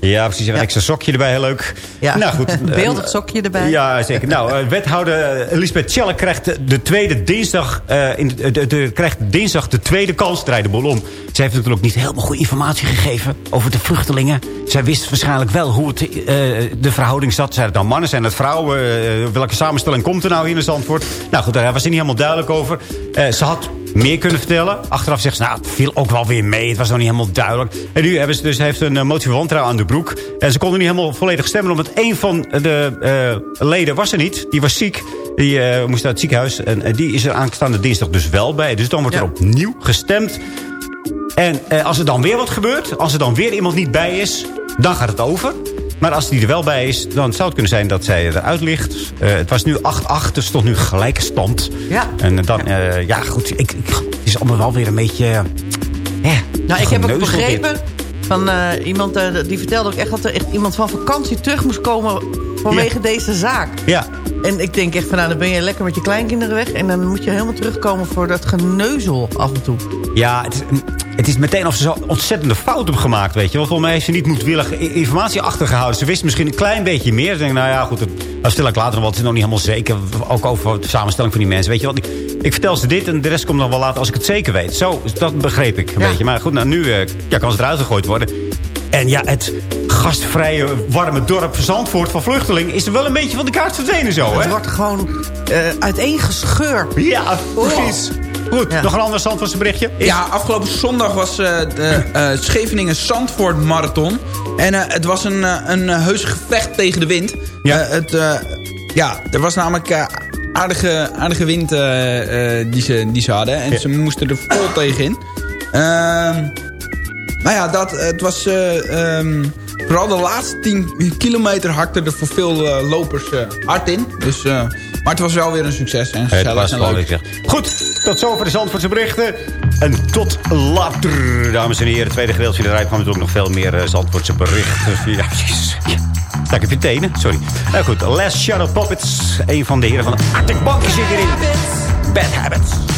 Speaker 9: Ja, precies. Een extra sokje erbij, heel leuk.
Speaker 12: Ja,
Speaker 9: Nou goed.
Speaker 12: een
Speaker 9: eh,
Speaker 12: beeldend sokje erbij.
Speaker 9: Ja, zeker. Nou, eh, wethouder Elisabeth Tjelle krijgt de- de tweede dinsdag... eh, in de, de, de- krijgt dinsdag de tweede kans, draai de bol om. Ze heeft natuurlijk niet helemaal goede informatie gegeven over de vluchtelingen. Zij wist waarschijnlijk wel hoe het, de verhouding zat. Zijn het nou mannen, zijn het vrouwen? Welke samenstelling komt er nou hier in Zandvoort? Nou goed, daar was ze niet helemaal duidelijk over. Ze had meer kunnen vertellen. Achteraf zegt ze, nou, het viel ook wel weer mee. Het was nog niet helemaal duidelijk. En nu hebben ze dus, heeft een eh, motie van wantrouwen aan de broek. En ze konden niet helemaal volledig stemmen... omdat een van de eh, leden was er niet. Die was ziek. Die eh, moest naar het ziekenhuis. En die is er aanstaande dinsdag dus wel bij. Dus dan wordt er opnieuw gestemd. En eh, als er dan weer wat gebeurt... als er dan weer iemand niet bij is... dan gaat het over. Maar als die er wel bij is, dan zou het kunnen zijn dat zij eruit ligt. Eh, het was nu 8-8, dus tot nu gelijke stand.
Speaker 12: Ja.
Speaker 9: En dan, eh, ja goed, ik, ik, het is allemaal wel weer een beetje... eh,
Speaker 12: Nou, ik heb ook begrepen van iemand, die vertelde ook echt dat er echt iemand van vakantie terug moest komen vanwege deze zaak.
Speaker 9: Ja.
Speaker 12: En ik denk echt van, nou, dan ben je lekker met je kleinkinderen weg en dan moet je helemaal terugkomen voor dat geneuzel af en toe.
Speaker 9: Ja, het is, het is meteen of ze zo ontzettende fout hebben gemaakt, weet je. Want volgens mij heeft ze niet moedwillig informatie achtergehouden. Ze wist misschien een klein beetje meer. Ze denkt, nou ja, goed, dat dat stel ik later nog wel. Het is nog niet helemaal zeker. Ook over de samenstelling van die mensen, weet je wat. Ik, ik vertel ze dit en de rest komt nog wel later als ik het zeker weet. Zo, dat begreep ik een beetje. Maar goed, nou, nu eh, ja, kan ze eruit gegooid worden. En ja, het gastvrije, warme dorp Zandvoort van vluchteling... is er wel een beetje van de kaart verdwenen zo, hè?
Speaker 12: Het wordt gewoon eh uiteengescheurd.
Speaker 9: Ja, precies. Goed, nog een ander Zandvoortse berichtje?
Speaker 10: Ja, afgelopen zondag was eh, de eh, Scheveningen Zandvoort Marathon. En eh, het was een, een heus gevecht tegen de wind. Ja, het, eh, ja er was namelijk aardige, aardige wind eh, eh, die, ze, die ze hadden. En ze moesten er vol tegen in. Ehm, nou ja, dat, het was... eh, ehm, vooral de laatste 10 kilometer hakte er voor veel eh, lopers eh, hard in. Dus, eh, maar het was wel weer een succes en
Speaker 9: Het
Speaker 10: gezellig
Speaker 9: was
Speaker 10: en leuk.
Speaker 9: leuk. Goed, tot zover de Zandvoortse berichten. En tot later, dames en heren. Tweede gedeelte van de rij kwam natuurlijk nog veel meer Zandvoortse berichten. Ja, jezus. Ja. Ik je tenen? Sorry. Nou goed, Last Shadow Puppets. Een van de heren van Arctic Monkey zit hierin.
Speaker 14: Bad Habits.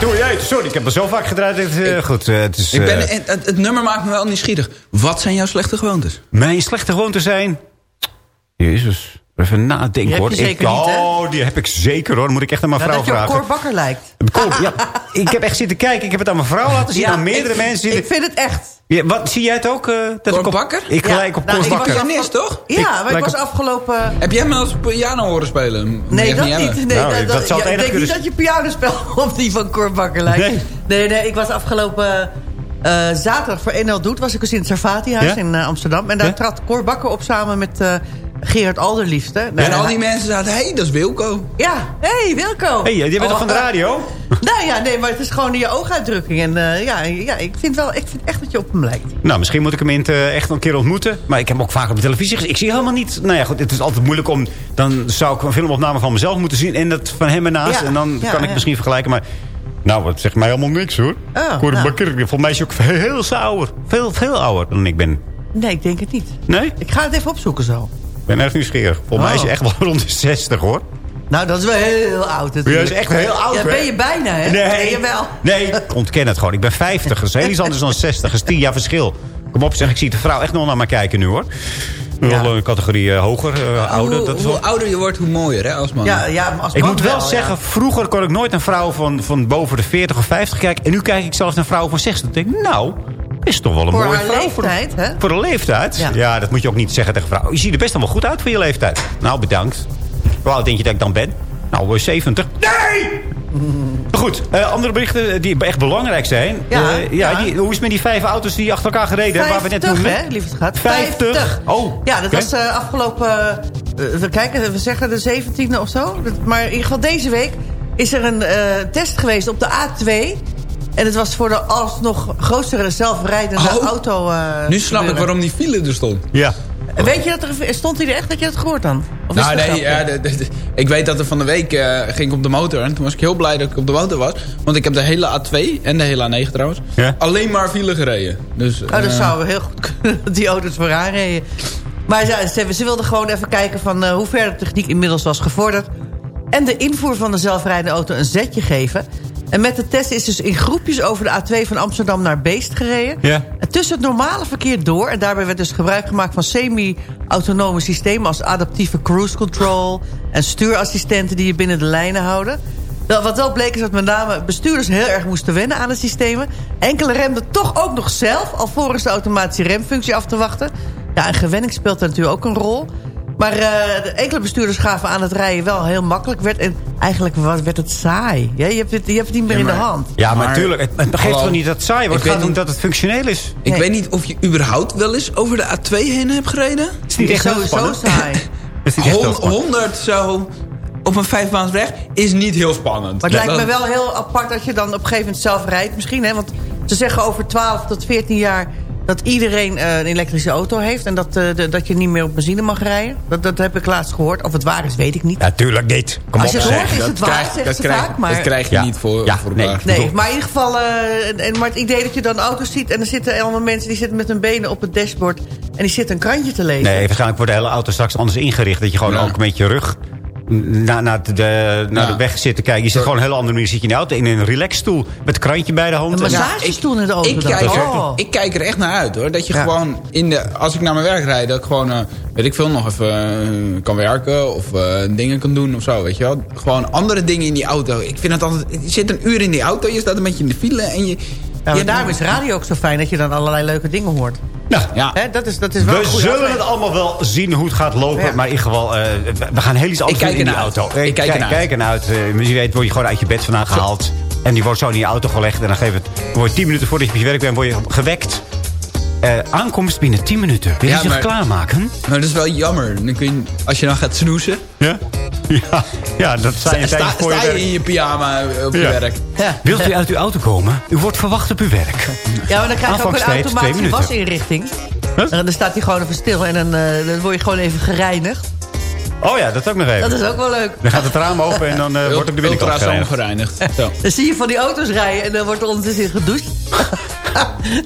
Speaker 9: Hoe je heet. Sorry, ik heb er zo vaak gedraaid. Het, eh, goed, eh, het is...
Speaker 10: Ik ben,
Speaker 9: eh,
Speaker 10: het, het- het nummer maakt me wel nieuwsgierig. Wat zijn jouw slechte gewoontes?
Speaker 9: Mijn slechte gewoonte zijn... Jezus, even nadenken hoor. ik,
Speaker 12: niet?
Speaker 9: Oh, die heb ik zeker hoor. Dan moet ik echt aan mijn
Speaker 12: Nou,
Speaker 9: vrouw
Speaker 12: dat je op
Speaker 9: vragen.
Speaker 12: Cor Bakker lijkt.
Speaker 9: Cor, ja, ik heb echt zitten kijken. Ik heb het aan mijn vrouw laten zien.
Speaker 12: Ja,
Speaker 9: aan meerdere
Speaker 12: ik-
Speaker 9: mensen.
Speaker 12: Ik vind het echt.
Speaker 9: Ja, wat, zie jij het ook? eh, dat
Speaker 10: Cor
Speaker 9: ik op,
Speaker 10: Bakker?
Speaker 9: Ik
Speaker 12: Ja,
Speaker 9: gelijk op
Speaker 12: nou,
Speaker 9: Cor
Speaker 12: ik was
Speaker 9: Bakker.
Speaker 10: Pianist, toch?
Speaker 12: Ja, maar ik was
Speaker 9: op-
Speaker 12: afgelopen...
Speaker 10: Heb jij me als piano horen spelen?
Speaker 12: Nee, dat niet.
Speaker 10: hebben.
Speaker 12: Nee,
Speaker 9: Nou, dat zou het
Speaker 12: ja,
Speaker 9: enige
Speaker 12: ik denk niet dat je pianospel op die van Cor Bakker lijkt.
Speaker 9: Nee.
Speaker 12: nee, nee, ik was afgelopen eh, zaterdag voor NL Doet... was ik dus in het Sarfati-huis
Speaker 9: Ja?
Speaker 12: in eh, Amsterdam. En daar
Speaker 9: Ja?
Speaker 12: trad Cor Bakker op samen met eh, Gerard Alderliefste. Nou,
Speaker 10: En al die mensen zaten, hé, hey, dat is Wilco.
Speaker 12: Ja, hé, hey, Wilco.
Speaker 9: Hé, hey, jij bent toch van de
Speaker 12: Oh,
Speaker 9: radio?
Speaker 12: Nou ja, nee, maar het is gewoon je ooguitdrukking. En eh, ja, ja ik, vind wel, ik vind echt dat je op hem lijkt.
Speaker 9: Nou, misschien moet ik hem in eh, echt een keer ontmoeten. Maar ik heb hem ook vaak op de televisie gezien. Ik zie helemaal niet... Nou ja, goed, het is altijd moeilijk om... Dan zou ik een filmopname van mezelf moeten zien... en dat van hem ernaast.
Speaker 12: Ja,
Speaker 9: en dan
Speaker 12: ja,
Speaker 9: kan ik
Speaker 12: ja.
Speaker 9: misschien vergelijken. Maar nou, wat zegt mij helemaal niks hoor.
Speaker 12: Oh,
Speaker 9: Cor
Speaker 12: nou.
Speaker 9: Bakker, volgens mij is hij ook heel veel ouder. Veel, veel ouder dan ik ben.
Speaker 12: Nee, ik denk het niet.
Speaker 9: Nee?
Speaker 12: Ik ga het even opzoeken zo.
Speaker 9: Ik ben erg nieuwsgierig. Volgens mij is
Speaker 12: Oh.
Speaker 9: echt wel rond de 60 hoor.
Speaker 12: Nou, dat is wel heel oud
Speaker 9: Ja,
Speaker 12: natuurlijk.
Speaker 9: dat is echt heel oud.
Speaker 12: Ja, ben je bijna, hè?
Speaker 9: Nee.
Speaker 12: Ben je wel.
Speaker 9: Nee, ik ontken het gewoon. Ik ben 50. Dat is heel iets anders dan 60. Dat is 10 jaar verschil. Kom op zeg, ik zie de vrouw echt nog naar me kijken nu hoor. Wel een categorie eh, hoger, eh, ouder.
Speaker 10: hoe,
Speaker 9: Dat is
Speaker 10: hoe
Speaker 9: wel...
Speaker 10: ouder je wordt, hoe mooier, hè, als man.
Speaker 12: Ja, ja, als
Speaker 9: Ik moet wel
Speaker 12: ja.
Speaker 9: zeggen, vroeger kon ik nooit een vrouw van, van boven de 40 of 50 kijken. En nu kijk ik zelfs naar vrouwen van 60. Ik denk, nou, is toch wel een
Speaker 12: Voor
Speaker 9: mooie vrouw. Voor,
Speaker 12: leeftijd, hè?
Speaker 9: voor de leeftijd. Ja.
Speaker 12: Ja.
Speaker 9: dat moet je ook niet zeggen tegen vrouwen. Je ziet er best wel goed uit voor je leeftijd. Nou, bedankt. Hoe oud denk je dat ik dan ben? Nou, eh, 70. Nee! Maar Goed, eh, andere berichten die echt belangrijk zijn.
Speaker 12: Ja,
Speaker 9: Eh, ja,
Speaker 12: ja.
Speaker 9: Die, hoe is het met die vijf auto's die achter elkaar gereden hebben? Waar we net
Speaker 12: 50,
Speaker 9: noemden?
Speaker 12: hè, lieverd schat.
Speaker 9: 50. Oh,
Speaker 12: Ja, dat was eh, afgelopen eh, we kijken, we zeggen de 17e of zo. Maar in ieder geval deze week is er een eh, test geweest op de A2. En het was voor de alsnog grootste zelfrijdende
Speaker 10: Oh,
Speaker 12: auto. eh,
Speaker 10: Nu snap ik waarom die file er stond.
Speaker 9: Ja.
Speaker 12: Weet je dat er... Stond hij er echt dat je het gehoord dan? Of is
Speaker 10: Nou nee, ja, de- de- de- ik weet dat er van de week eh, ging ik op de motor. En toen was ik heel blij dat ik op de motor was. Want ik heb de hele A2 en de hele A9 trouwens. Alleen maar file gereden. Dus,
Speaker 12: Oh, dat
Speaker 10: eh,
Speaker 12: zou heel goed kunnen dat die auto's vooraan reden. Maar ze, ze, ze wilden gewoon even kijken van eh, hoe ver de techniek inmiddels was gevorderd. En de invoer van de zelfrijdende auto een zetje geven. En met de test is dus in groepjes over de A2 van Amsterdam naar Beest gereden.
Speaker 9: Ja.
Speaker 12: En tussen het normale verkeer door. En daarbij werd dus gebruik gemaakt van semi-autonome systemen... als adaptieve cruise control en stuurassistenten die je binnen de lijnen houden. Wel, wat wel bleek is dat met name bestuurders heel erg moesten wennen aan de systemen. Enkele remden toch ook nog zelf... alvorens de automatische remfunctie af te wachten. Ja, en gewenning speelt daar natuurlijk ook een rol. Maar eh, de enkele bestuurders gaven aan het rijden wel heel makkelijk werd. En eigenlijk was- werd het saai. Ja, je, hebt het, je hebt het niet meer in de hand.
Speaker 9: Ja, maar,
Speaker 10: Maar-
Speaker 9: natuurlijk. Het, het geeft
Speaker 10: Hallo.
Speaker 9: toch niet dat het saai wordt.
Speaker 10: Ik
Speaker 9: Het gaat
Speaker 10: weet
Speaker 9: om
Speaker 10: niet-
Speaker 9: dat het functioneel is.
Speaker 10: Ik
Speaker 12: Nee.
Speaker 10: weet niet of je überhaupt wel eens over de A2 heen hebt gereden.
Speaker 9: Het is niet echt heel spannend.
Speaker 12: saai.
Speaker 9: Het is niet echt heel
Speaker 10: Hon-
Speaker 9: spannend.
Speaker 10: 100 zo op een vijfbaansweg is niet heel spannend.
Speaker 12: Maar het lijkt me wel heel apart dat je dan op een gegeven moment zelf rijdt. Misschien, hè? Want ze zeggen over 12 tot 14 jaar... dat iedereen eh, een elektrische auto heeft... en dat, eh, de- dat je niet meer op benzine mag rijden. Dat, dat heb ik laatst gehoord. Of het waar is, weet ik niet.
Speaker 9: Ja, tuurlijk niet. Kom
Speaker 12: Als
Speaker 9: op,
Speaker 12: je het
Speaker 9: zeg.
Speaker 12: hoort, is het waar,
Speaker 10: krijg, dat,
Speaker 12: ze
Speaker 10: krijg,
Speaker 12: vaak. Maar,
Speaker 10: dat krijg je
Speaker 9: Ja.
Speaker 10: niet voor,
Speaker 9: Ja,
Speaker 10: voor
Speaker 9: nee.
Speaker 10: elkaar.
Speaker 12: nee, maar in ieder geval... eh, en, maar het idee dat je dan auto's ziet... en er zitten allemaal mensen die zitten met hun benen op het dashboard... en die zitten een krantje te lezen.
Speaker 9: Nee, waarschijnlijk wordt de hele auto straks anders ingericht. Dat je gewoon
Speaker 10: Ja.
Speaker 9: ook met je rug naar, naar, de, naar
Speaker 10: Ja.
Speaker 9: de weg zit te kijken. Je zit gewoon een hele andere manier. Zit je in de auto in een relaxstoel met een krantje bij de hand.
Speaker 12: Een
Speaker 9: En-
Speaker 12: massagestoel in de auto
Speaker 10: Ik
Speaker 12: dan.
Speaker 10: kijk,
Speaker 12: Oh.
Speaker 10: ik kijk er echt naar uit hoor. Dat je
Speaker 12: Ja.
Speaker 10: gewoon in de. Als ik naar mijn werk rijd, dat ik gewoon. eh, weet ik veel, nog even eh, kan werken. Of eh, dingen kan doen of zo. Weet je wel. Gewoon andere dingen in die auto. Ik vind het altijd. Je zit een uur in die auto, je staat een beetje in de file. En je.
Speaker 12: Ja,
Speaker 10: je-
Speaker 12: daarom is radio ook zo fijn... dat je dan allerlei leuke dingen hoort.
Speaker 9: Nou,
Speaker 10: Ja.
Speaker 12: Dat, is, dat is wel
Speaker 9: we
Speaker 12: een goede
Speaker 9: zullen
Speaker 12: aflevering.
Speaker 9: het allemaal wel zien hoe het gaat lopen.
Speaker 12: Ja.
Speaker 9: Maar in ieder geval, eh, we- gaan heel iets anders
Speaker 10: kijk
Speaker 9: doen in
Speaker 10: uit.
Speaker 9: auto.
Speaker 10: Ik kijk ernaar uit.
Speaker 9: kijk ernaar uit. Eh, Wie weet word je gewoon uit je bed vandaan gehaald. En die wordt zo in je auto gelegd. En dan geef het, word je 10 minuten voordat je op je werk bent, word je gewekt. Eh, aankomst binnen 10 minuten. Wil je
Speaker 10: Ja,
Speaker 9: zich
Speaker 10: maar-
Speaker 9: klaarmaken?
Speaker 10: Maar dat is wel jammer. Dan kun je, als je dan gaat snoezen.
Speaker 9: Ja? Ja, ja dat zijn je
Speaker 10: Sta,
Speaker 9: voor je
Speaker 10: sta je
Speaker 9: werk.
Speaker 10: in je pyjama eh, op je werk.
Speaker 12: Ja.
Speaker 9: Wilt u uit uw auto komen? U wordt verwacht op uw werk.
Speaker 12: Ja, maar dan krijg je ook een automatische wasinrichting. En dan staat hij gewoon even stil en dan, eh, dan word je gewoon even gereinigd.
Speaker 9: Oh ja, dat ook nog even.
Speaker 12: Dat is ook wel leuk.
Speaker 9: Dan gaat het raam open en dan eh, wordt ook de binnenkant gereinigd.
Speaker 10: gereinigd. Zo.
Speaker 12: Dan zie je van die auto's rijden en dan wordt er ondertussen gedoucht.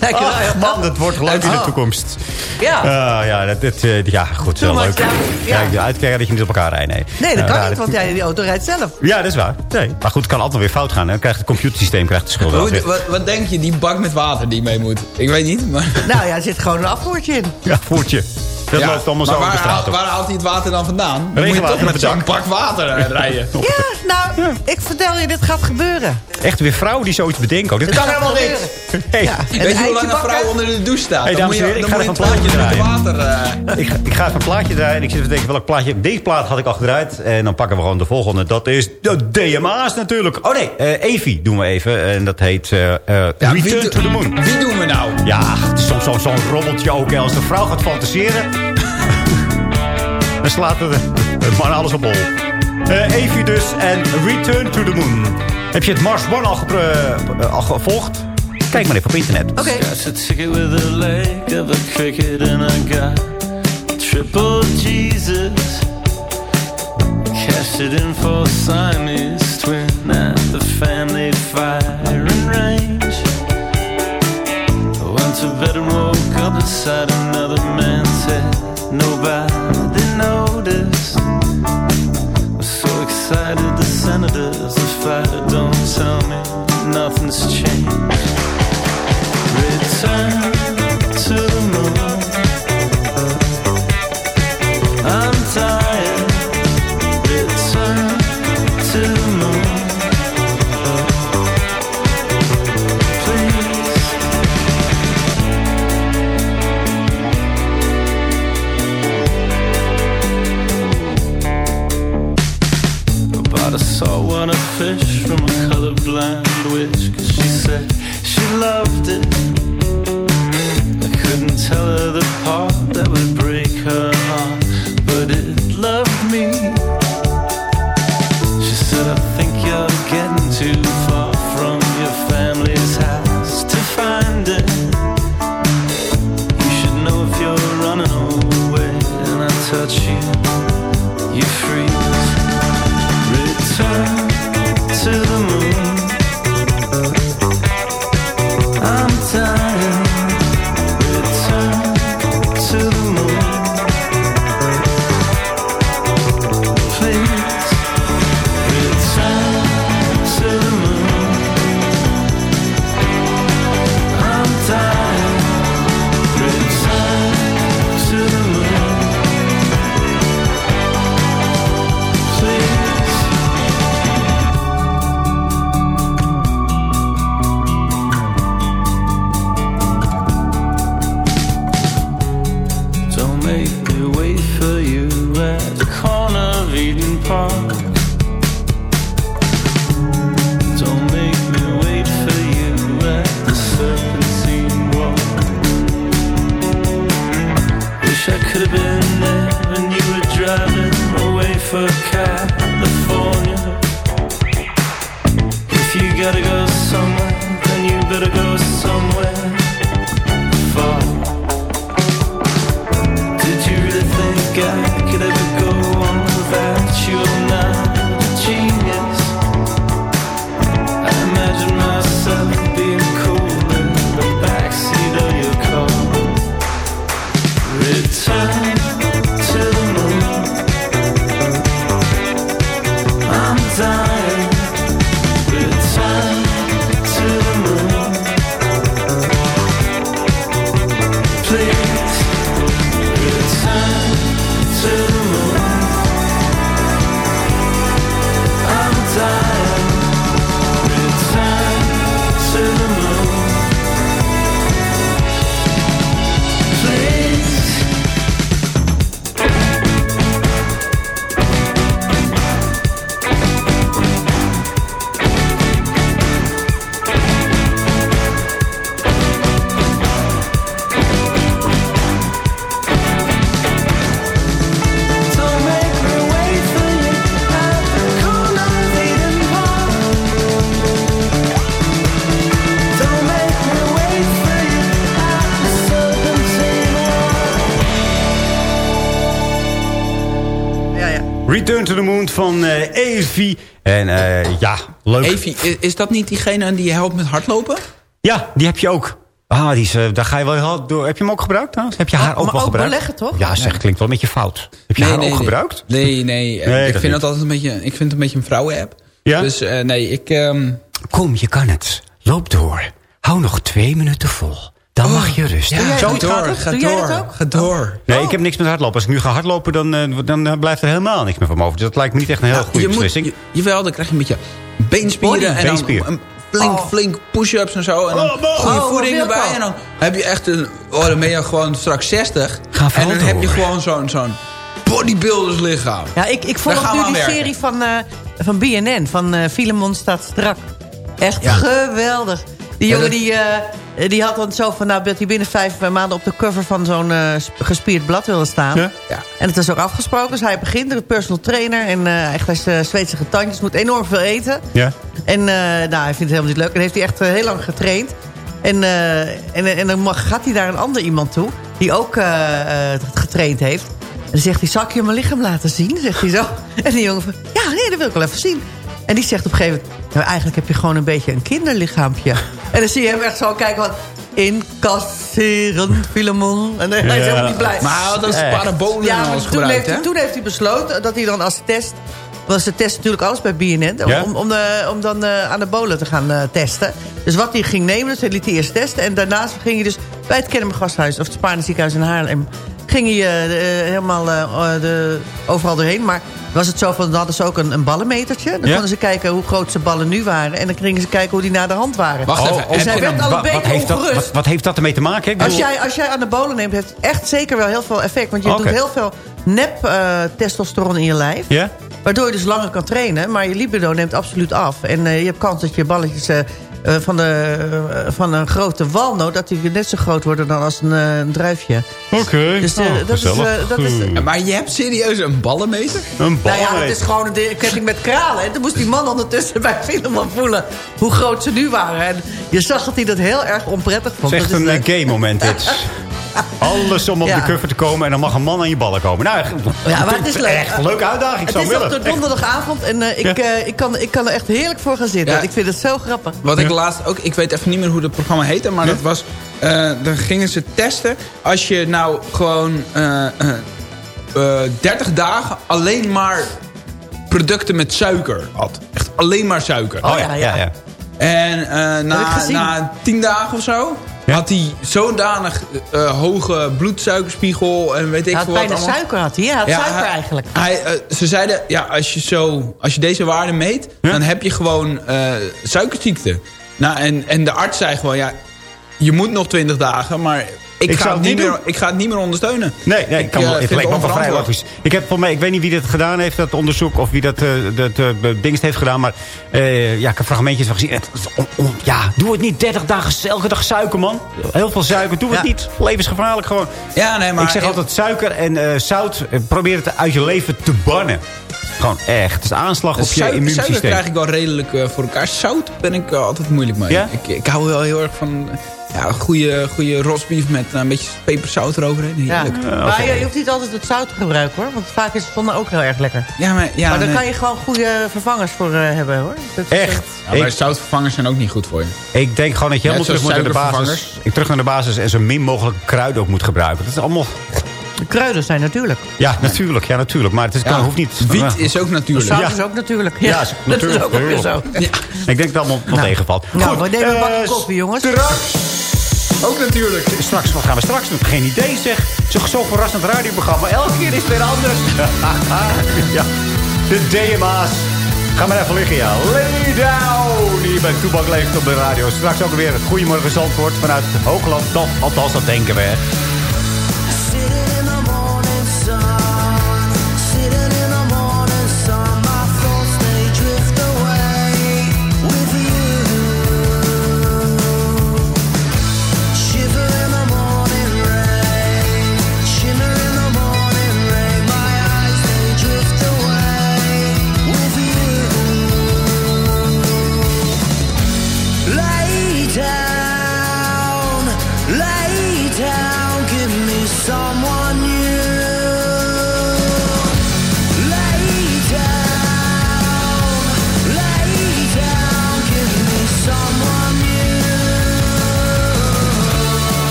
Speaker 12: Heel
Speaker 9: Ach man, dat wordt leuk in de
Speaker 12: Oh.
Speaker 9: toekomst.
Speaker 12: Ja.
Speaker 9: Ah, ja, dat, dat, eh, ja, goed, wel leuk.
Speaker 12: ja. Ja.
Speaker 9: Ja. uitkijken dat je niet op elkaar rijdt. Nee,
Speaker 12: Nee, dat
Speaker 9: Nou,
Speaker 12: kan
Speaker 9: ja,
Speaker 12: niet, want jij, die auto rijdt zelf.
Speaker 9: Ja, dat is waar. Nee. Maar goed, het kan altijd weer fout gaan. hè. Dan krijgt het computersysteem krijgt de schuld
Speaker 10: wat, wat denk je, die bak met water die mee moet? Ik weet niet, maar...
Speaker 12: Nou ja, er zit gewoon een afvoertje in.
Speaker 9: Ja, voertje. Dat
Speaker 10: Ja,
Speaker 9: loopt allemaal
Speaker 10: maar
Speaker 9: zo op
Speaker 10: waar,
Speaker 9: de straat
Speaker 10: haalt-
Speaker 9: op.
Speaker 10: waar haalt hij het water dan vandaan? Dan moet je
Speaker 9: Regenwater
Speaker 10: toch met zo'n bak water eh, rijden.
Speaker 12: Ja, nou, ik vertel je, dit gaat gebeuren.
Speaker 9: Echt weer vrouwen die zoiets bedenken. ook. Dit kan helemaal niet.
Speaker 12: gebeuren.
Speaker 9: Hey.
Speaker 12: Ja. En
Speaker 10: Weet je hoe lang een vrouw onder de douche staat?
Speaker 9: Hey,
Speaker 10: Dan
Speaker 9: dames en
Speaker 10: moet je-
Speaker 9: heren, ik
Speaker 10: dan
Speaker 9: ga
Speaker 10: moet
Speaker 9: even een plaatje
Speaker 10: 12 minuten water... eh,
Speaker 9: Ik, ga- ik ga even een plaatje draaien. En ik zit te denken welk plaatje. Deze plaat had ik al gedraaid. En dan pakken we gewoon de volgende. Dat is de DMA's natuurlijk. Oh nee, eh Evi doen we even. En dat heet eh, eh, Return to the Moon.
Speaker 10: Wie doen we nou?
Speaker 9: Ja, het is soms zo'n robbeltje ook. Als de vrouw gaat fantaseren... dan slaat het man alles op hol. Eh Evi dus en Return to the Moon. Heb je het Mars One al, eh, al gevolgd? Kijk maar even op internet.
Speaker 12: Oké.
Speaker 16: Got a ticket with a leg of a cricket and I got triple Jesus. Cashed it in for Siamese twin at the family firing range. Went to bed and woke up beside senators,
Speaker 9: van eh Evie. En eh, ja, leuk.
Speaker 10: Evie, i- is dat niet diegene die je helpt met hardlopen?
Speaker 9: Ja, die heb je ook. Ah, die is, eh, daar ga je wel heel door. Heb je hem ook gebruikt trouwens? Heb je haar ook
Speaker 12: maar
Speaker 9: wel
Speaker 12: ook
Speaker 9: gebruikt?
Speaker 12: beleggen, toch?
Speaker 9: Ja, zeg, klinkt wel een beetje fout. Heb je haar ook gebruikt?
Speaker 10: Nee, nee. ik
Speaker 9: dat
Speaker 10: vind
Speaker 9: niet.
Speaker 10: dat altijd een beetje, ik vind het een beetje een vrouwen-app.
Speaker 9: Ja?
Speaker 10: Dus nee, ik... ehm,
Speaker 9: Kom, je kan het. Loop door. Hou nog twee minuten vol. Dan mag je rusten.
Speaker 10: Oh, ja,
Speaker 9: Zo gaat
Speaker 10: door,
Speaker 9: het.
Speaker 10: ga
Speaker 12: Doe jij
Speaker 10: door, ga door.
Speaker 9: Nee, ik heb niks met hardlopen. Als ik nu ga hardlopen, dan, eh, dan eh, blijft er helemaal niks meer van me over. Dus dat lijkt me niet echt een heel
Speaker 10: Nou,
Speaker 9: goede
Speaker 10: je moet,
Speaker 9: beslissing.
Speaker 10: je- jawel, dan krijg je een beetje beenspieren.
Speaker 9: Body,
Speaker 10: en dan
Speaker 9: beenspier.
Speaker 10: een flink,
Speaker 12: Oh.
Speaker 10: flink push-ups en zo. En dan
Speaker 9: Oh,
Speaker 10: goede
Speaker 12: Oh,
Speaker 10: voeding erbij. En dan heb je echt een... Oh, dan ben je gewoon straks 60.
Speaker 9: Ga
Speaker 10: en dan heb je gewoon zo'n zo'n bodybuilders lichaam.
Speaker 12: Ja, ik, ik volg nu die
Speaker 10: werken.
Speaker 12: serie van, eh, van BNN, van eh Filemon staat strak. Echt
Speaker 10: Ja.
Speaker 12: geweldig. Die jongen die, eh, die had dan zo van, nou, dat hij binnen vijf maanden op de cover van zo'n eh, sp- gespierd blad wilde staan.
Speaker 9: Ja.
Speaker 10: Ja.
Speaker 12: En het is ook afgesproken, dus hij begint, de personal trainer. En eh, echt, hij is uh, Zweedse tandjes, moet enorm veel eten.
Speaker 9: Ja?
Speaker 12: En eh, nou, hij vindt het helemaal niet leuk. En heeft hij echt heel lang getraind. En, eh, en, en dan mag, gaat hij daar een ander iemand toe, die ook getraind heeft. En dan zegt hij, zal ik je mijn lichaam laten zien? Zegt hij zo. En die jongen van, ja, nee, dat wil ik wel even zien. En die zegt op een gegeven moment, nou, eigenlijk heb je gewoon een beetje een kinderlichaampje. en dan zie je hem echt zo kijken van, incasseren, Filemon. En hij is helemaal niet blij.
Speaker 10: Maar had dus parabolen
Speaker 12: ja, maar toen
Speaker 10: gebruikt,
Speaker 12: heeft,
Speaker 10: hè?
Speaker 12: toen heeft hij besloten dat hij dan als test... Want ze testen natuurlijk alles bij BNN.
Speaker 9: Ja?
Speaker 12: Om, om, de, om dan uh, anabolen te gaan uh, testen. Dus wat hij ging nemen, dus hij liet hij eerst testen. En daarnaast ging hij dus bij het Kennemer Gasthuis... of het Spaarne ziekenhuis in Haarlem... ging hij uh, helemaal de, overal doorheen. Maar was het zo van, dan hadden ze ook een, een ballenmetertje. Dan ja? konden ze kijken hoe groot zijn ballen nu waren. En dan gingen ze kijken hoe die naar de hand waren.
Speaker 10: Wacht even.
Speaker 12: Dus hij werd al een beetje
Speaker 9: wat heeft, dat, wat, wat heeft dat ermee te maken?
Speaker 12: Als jij, als jij anabolen neemt, heeft het echt zeker wel heel veel effect. Want je okay. doet heel veel nep uh, testosteron in je lijf.
Speaker 9: Ja?
Speaker 12: Waardoor je dus langer kan trainen. Maar je libido neemt absoluut af. En uh, je hebt kans dat je balletjes uh, eh, van, de, eh, van een grote walnoot... dat die net zo groot worden dan als een, eh, een druifje.
Speaker 4: Oké,
Speaker 12: Dus,
Speaker 4: nou,
Speaker 12: dat is,
Speaker 4: gezellig.
Speaker 12: dat is-
Speaker 10: maar je hebt serieus een ballenmeter?
Speaker 4: Een
Speaker 12: Nou ja, het is gewoon een ketting met kralen. En toen moest die man ondertussen bij Filemon voelen hoe groot ze nu waren. En je zag dat hij dat heel erg onprettig vond.
Speaker 9: Het is echt
Speaker 12: Dat
Speaker 9: een
Speaker 12: is,
Speaker 9: eh, gay moment dit. Alles om op
Speaker 12: Ja.
Speaker 9: de cover te komen en dan mag een man aan je ballen komen. Nou, echt,
Speaker 12: Ja, maar het is leuk.
Speaker 9: echt een leuke uitdaging. Ik
Speaker 12: Het
Speaker 9: zou
Speaker 12: is
Speaker 9: willen.
Speaker 12: op de donderdagavond en eh, ik, eh, ik, kan, ik kan er echt heerlijk voor gaan zitten.
Speaker 10: Ja.
Speaker 12: Ik vind het zo grappig.
Speaker 10: Wat ik laatst ook, ik weet even niet meer hoe het programma heette, maar dat was, eh, dan gingen ze testen. Als je nou gewoon eh, eh, eh, 30 dagen alleen maar producten met suiker had. Echt alleen maar suiker.
Speaker 9: Oh ja, ja, ja.
Speaker 10: En eh, na, na 10 dagen of zo had hij zodanig eh, hoge bloedsuikerspiegel en weet ik
Speaker 12: Hij had
Speaker 10: veel wat
Speaker 12: bijna
Speaker 10: allemaal.
Speaker 12: suiker had hij. Hij had
Speaker 10: Ja,
Speaker 12: suiker eigenlijk.
Speaker 10: Hij, eh, ze zeiden, ja, als je, zo, als je deze waarde meet, dan heb je gewoon eh, suikerziekte. Nou, en, en de arts zei gewoon, ja, je moet nog 20 dagen, maar ik,
Speaker 9: Ik
Speaker 10: ga,
Speaker 9: zou
Speaker 10: het niet meer, ik ga het niet meer ondersteunen.
Speaker 9: Nee, nee ik kan
Speaker 10: eh,
Speaker 9: wel, het lijkt me wel vrij logisch. Ik, heb voor mij, ik weet niet wie dit gedaan heeft, dat onderzoek... of wie dat, eh dat eh, dingst heeft gedaan. Maar ja, ik heb fragmentjes van gezien. Ja, doe het niet 30 dagen, elke dag suiker, man. Heel veel suiker, doe het niet. Levensgevaarlijk gewoon.
Speaker 10: Ja, nee, maar...
Speaker 9: ik zeg altijd suiker en zout, probeer het uit je leven te bannen. Gewoon echt. Het is aanslag op je
Speaker 10: Suiker, suiker
Speaker 9: immuunsysteem.
Speaker 10: krijg ik wel redelijk voor elkaar. Zout ben ik altijd moeilijk mee.
Speaker 9: Ja?
Speaker 10: Ik, ik hou wel heel erg van ja, een goede, goede rosbief met eh, een beetje peperzout eroverheen.
Speaker 12: Ja.
Speaker 10: Heerlijk.
Speaker 12: maar je, je hoeft niet altijd het zout te gebruiken hoor. Want vaak is het zonder ook heel erg lekker.
Speaker 10: Ja, maar, ja,
Speaker 12: maar daar
Speaker 10: nee.
Speaker 12: kan je gewoon goede vervangers voor eh, hebben hoor. Dat is,
Speaker 9: Echt.
Speaker 10: Ja, maar
Speaker 9: Ik-
Speaker 10: zoutvervangers zijn ook niet goed voor je.
Speaker 9: Ik denk gewoon dat je helemaal terug moet naar de basis. Ik terug naar de basis en zo min mogelijk kruiden ook moet gebruiken. Dat is allemaal...
Speaker 12: De kruiden zijn natuurlijk.
Speaker 9: Ja, natuurlijk. Ja, natuurlijk. Maar het is, kan,
Speaker 10: Ja,
Speaker 9: hoeft niet...
Speaker 10: Wiet is ook natuurlijk.
Speaker 12: Zout
Speaker 9: Ja.
Speaker 12: is ook natuurlijk.
Speaker 9: Ja,
Speaker 12: Ja,
Speaker 9: is
Speaker 12: dat
Speaker 9: natuurlijk.
Speaker 12: is ook weer zo.
Speaker 10: Ja.
Speaker 9: Ik denk dat het allemaal wel
Speaker 12: Nou.
Speaker 9: tegenvalt.
Speaker 12: Nou, we nemen een
Speaker 9: eh,
Speaker 12: bakje koffie jongens.
Speaker 9: Straks,
Speaker 10: Ook natuurlijk.
Speaker 9: straks, wat gaan we straks doen? Geen idee zeg. Zo'n zo verrassend radioprogramma. Elke keer is het weer anders. ja, de DMA's. Ga maar even liggen, ja. Lay down. Hier bij Toebak leeft op de radio. Straks ook weer het Goedemorgen Zandvoort vanuit Hoogland. Dat, althans, dat denken we.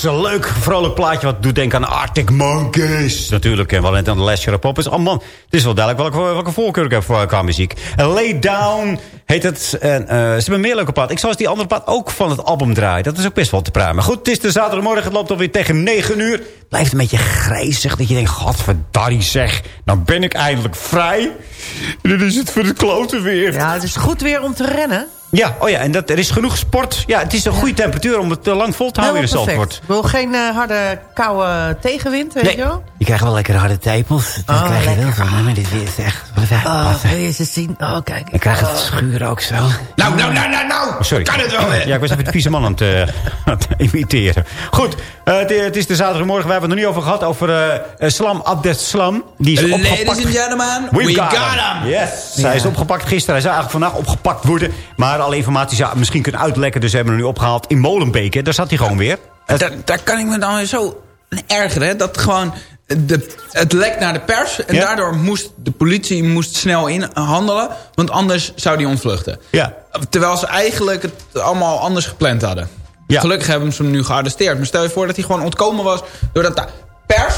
Speaker 9: DMA's, een leuk vrolijk plaatje wat doet denken aan Arctic Monkeys. Natuurlijk, en de Last Year Pop is. Oh man, het is wel duidelijk welke, welke voorkeur ik heb voor, qua muziek. Lay Down heet het. En, eh, ze hebben meer leuke plaat. Ik zal eens die andere plaat ook van het album draaien. Dat is ook best wel te pruimen. Goed, het is de zaterdagmorgen. Het loopt alweer tegen 9 uur. Blijft een beetje grijzig. Dat je denkt, godverdarrie zeg. Nou ben ik eindelijk vrij. Dan is het voor de kloten weer.
Speaker 12: Ja, het is goed weer om te rennen.
Speaker 9: Ja, oh ja, en dat, er is genoeg sport. Ja, het is een goede temperatuur om het te lang vol te houden in Zandvoort.
Speaker 12: Ik wil geen eh, harde, koude tegenwind, weet
Speaker 9: Nee.
Speaker 12: je wel?
Speaker 9: Je krijgt wel lekker harde tepels. Dat
Speaker 12: Oh,
Speaker 9: krijg je wel
Speaker 12: lekker.
Speaker 9: van. Maar dit weer is echt... Wat
Speaker 12: Oh, wil je ze zien? Oh, kijk.
Speaker 9: Ik krijg het schuren ook zo.
Speaker 10: Nou, nou, nou, nou, nou.
Speaker 9: Oh, sorry.
Speaker 10: Kan het wel, hè?
Speaker 9: Ja, ik was even de vieze man aan het, eh, aan het imiteren. Goed, eh, het, het is de zaterdagmorgen. We hebben het nog niet over gehad. Over eh, eh, Slam Abdes Slam. Die is
Speaker 10: Ladies
Speaker 9: opgepakt.
Speaker 10: and gentlemen,
Speaker 9: We,
Speaker 10: we
Speaker 9: got,
Speaker 10: got
Speaker 9: him.
Speaker 10: him.
Speaker 9: Yes. Hij is opgepakt gisteren. Hij zou eigenlijk vandaag opgepakt worden. Maar alle informatie zou misschien kunnen uitlekken. Dus ze hebben hem nu opgehaald in Molenbeek. hè. Daar zat hij gewoon weer.
Speaker 10: Daar, daar kan ik me dan zo ergeren. hè, Dat gewoon de, het lekt naar de pers. En
Speaker 9: Ja.
Speaker 10: daardoor moest de politie moest snel in handelen. Want anders zou die ontvluchten.
Speaker 9: Ja.
Speaker 10: Terwijl ze eigenlijk het allemaal anders gepland hadden.
Speaker 9: Ja.
Speaker 10: Gelukkig hebben ze hem nu gearresteerd. Maar stel je voor dat hij gewoon ontkomen was. Doordat de pers,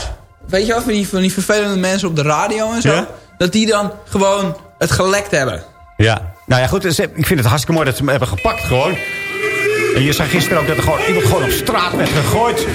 Speaker 10: weet je wel, van die, van die vervelende mensen op de radio en zo. Dat die dan gewoon het gelekt hebben.
Speaker 9: Ja. Nou ja, goed. Ik vind het hartstikke mooi dat ze hem hebben gepakt gewoon. En je zag gisteren ook dat er gewoon iemand gewoon op straat werd gegooid.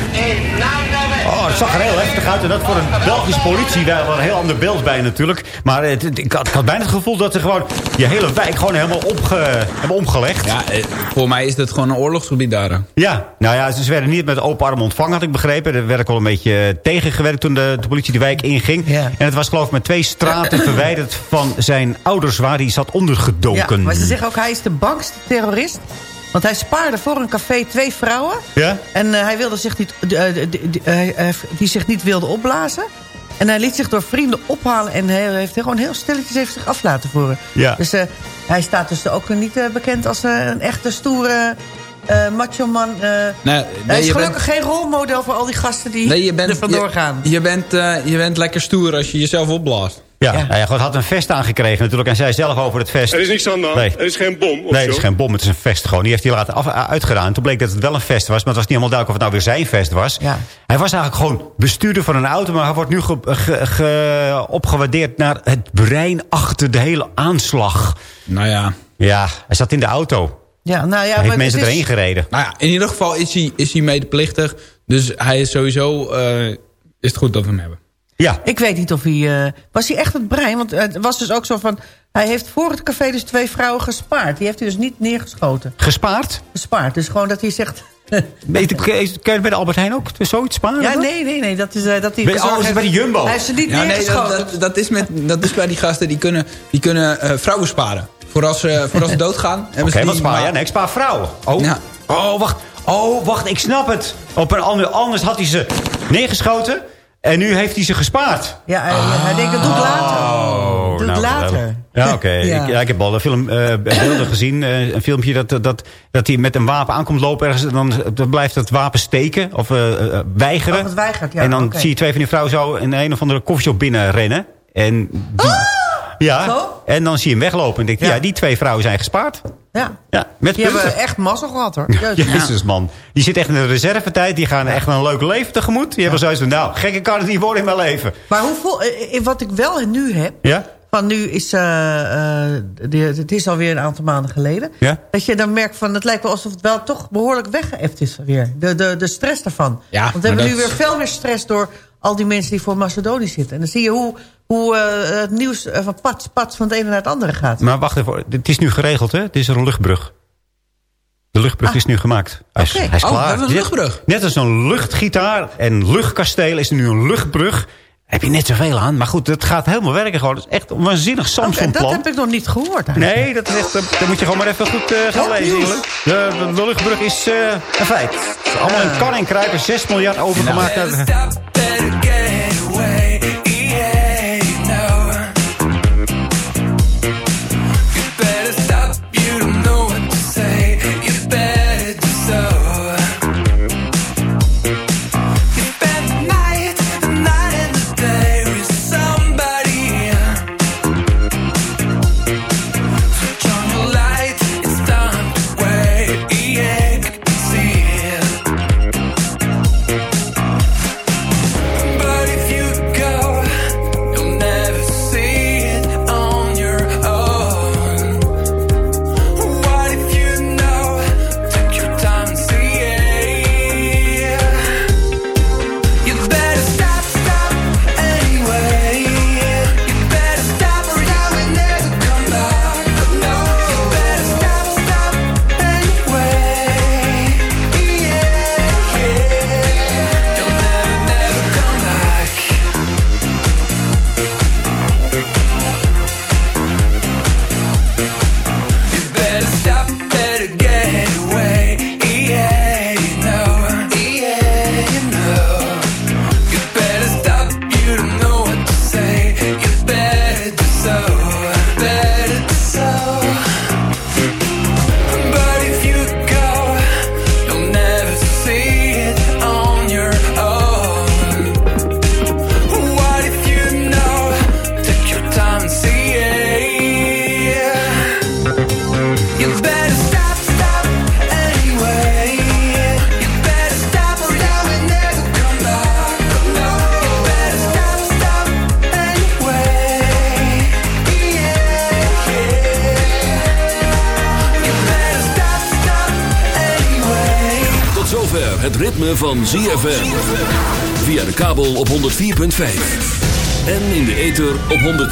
Speaker 9: Oh, het zag er heel heftig uit. En dat voor een Belgische politie, daar was een heel ander beeld bij natuurlijk. Maar het, ik, had, ik had bijna het gevoel dat ze gewoon je hele wijk gewoon helemaal opge, hebben omgelegd.
Speaker 10: Ja, eh, voor mij is dat gewoon een oorlogsgebied daar.
Speaker 9: Ja, nou ja, ze werden niet met open armen ontvangen, had ik begrepen. Er werd ook wel een beetje eh, tegengewerkt toen de, de politie de wijk inging.
Speaker 12: Ja.
Speaker 9: En het was geloof ik met twee straten verwijderd van zijn ouders waar hij zat ondergedoken.
Speaker 12: Ja, maar ze zeggen ook, hij is de bangste terrorist. Want hij spaarde voor een café twee vrouwen.
Speaker 9: Ja?
Speaker 12: En eh, hij wilde zich niet, eh, die, die, die zich niet wilden opblazen. En hij liet zich door vrienden ophalen. En hij heeft gewoon heel stilletjes heeft zich af laten voeren.
Speaker 9: Ja.
Speaker 12: Dus eh, hij staat dus ook niet bekend als een echte stoere eh, macho man. eh.
Speaker 10: Nee,
Speaker 12: hij is gelukkig geen rolmodel voor al die gasten die
Speaker 10: Nee, je bent,
Speaker 12: er vandoor
Speaker 10: je-
Speaker 12: gaan.
Speaker 10: Je, bent, eh, je bent lekker stoer als je jezelf opblaast.
Speaker 9: Ja, Nou ja, God had een vest aangekregen natuurlijk. En zei zelf over het vest.
Speaker 17: Er is niks aan de hand.
Speaker 9: Nee.
Speaker 17: Er is geen bom of
Speaker 9: Nee,
Speaker 17: zo.
Speaker 9: het is geen bom, het is een vest gewoon. Die heeft hij laten af, uitgedaan. Toen bleek dat het wel een vest was, maar het was niet helemaal duidelijk of het nou weer zijn vest was.
Speaker 12: Ja.
Speaker 9: Hij was eigenlijk gewoon bestuurder van een auto, maar hij wordt nu ge, ge- ge- opgewaardeerd naar het brein achter de hele aanslag.
Speaker 10: Nou ja.
Speaker 9: Ja, hij zat in de auto.
Speaker 12: Ja, nou ja,
Speaker 9: Hij heeft
Speaker 12: maar
Speaker 9: mensen
Speaker 12: is-
Speaker 9: erheen gereden.
Speaker 10: Nou ja, in ieder geval is hij, is hij medeplichtig. Dus hij is sowieso... eh, is het goed dat we hem hebben.
Speaker 9: Ja.
Speaker 12: Ik weet niet of hij... eh, was hij echt het brein? Want het was dus ook zo van... Hij heeft voor het café dus twee vrouwen gespaard. Die heeft hij dus niet neergeschoten.
Speaker 9: Gespaard?
Speaker 12: Gespaard. Dus gewoon dat hij zegt...
Speaker 9: Weet je, Kun je bij de Albert Heijn ook zoiets sparen?
Speaker 12: ja, nee, nee, nee. Dat is, eh, dat hij
Speaker 9: Bij- oh, is het
Speaker 12: heeft-
Speaker 9: bij de Jumbo?
Speaker 12: Hij heeft ze niet
Speaker 10: Ja, nee,
Speaker 12: neergeschoten.
Speaker 10: dat, dat, dat, is met, dat is bij die gasten die kunnen, die kunnen eh, vrouwen sparen. Voor als, ze voor als ze doodgaan.
Speaker 9: Oké,
Speaker 10: die
Speaker 9: wat spaar
Speaker 10: maar-
Speaker 9: je? Nee, ik spaar vrouwen. Oh.
Speaker 10: Ja.
Speaker 9: oh, wacht. Oh, wacht, ik snap het. Op een ander, anders had hij ze neergeschoten. En nu heeft hij ze gespaard.
Speaker 12: Ja, hij, hij denkt, dat doe ik later.
Speaker 9: Oh,
Speaker 12: doe
Speaker 9: nou,
Speaker 12: later.
Speaker 9: Ja, oké.
Speaker 12: Ja.
Speaker 9: Ik, ja, ik heb al een film, eh, beelden gezien. eh, een filmpje dat, dat, dat hij met een wapen aankomt lopen ergens. En dan, dan blijft het wapen steken of eh, eh, weigeren.
Speaker 12: Oh, het weigert, ja,
Speaker 9: en dan zie je twee van die vrouwen zo in een of andere koffieshop binnenrennen. En die, ja!
Speaker 12: Zo?
Speaker 9: en dan zie je hem weglopen. En denk ja.
Speaker 12: Ja.
Speaker 9: die twee vrouwen zijn gespaard.
Speaker 12: Ja.
Speaker 9: Ja, met
Speaker 12: Die
Speaker 9: punten.
Speaker 12: hebben echt mazzel gehad, hoor. Jezus.
Speaker 9: Jezus, man. Die zit echt in de reservetijd. Die gaan echt een leuk leven tegemoet. Die hebben zoiets van, nou, gekke kan het niet worden in mijn leven.
Speaker 12: Maar hoeveel, eh, eh, wat ik wel nu heb...
Speaker 9: Ja?
Speaker 12: Van nu is, eh, de, het is alweer een aantal maanden geleden.
Speaker 9: Ja?
Speaker 12: Dat je dan merkt van, het lijkt wel alsof het wel toch behoorlijk weggeëft is weer. De, de, de stress daarvan.
Speaker 10: Ja,
Speaker 12: Want we hebben nu weer veel meer stress door al die mensen die voor Macedonië zitten. En dan zie je hoe, hoe eh, het nieuws eh, van pats, pats van het ene naar het andere gaat.
Speaker 9: Maar wacht even. Het is nu geregeld, hè? Het is er een luchtbrug. De luchtbrug is nu gemaakt. Hij is,
Speaker 12: Oké.
Speaker 9: hij is
Speaker 10: Oh,
Speaker 9: klaar.
Speaker 10: een
Speaker 9: Net-
Speaker 10: luchtbrug?
Speaker 9: Net als een luchtgitaar en luchtkasteel is er nu een luchtbrug. Heb je net zoveel aan. Maar goed, het gaat helemaal werken gewoon. Het is echt een waanzinnig
Speaker 12: Oké, dat
Speaker 9: Samsung-plan.
Speaker 12: heb ik nog niet gehoord eigenlijk.
Speaker 9: Nee, dat is echt, eh, dan moet je gewoon maar even goed eh, gaan lezen. De, de, de luchtbrug is eh, een feit. Allemaal in kan en kruipen. 6 miljard overgemaakt. uit-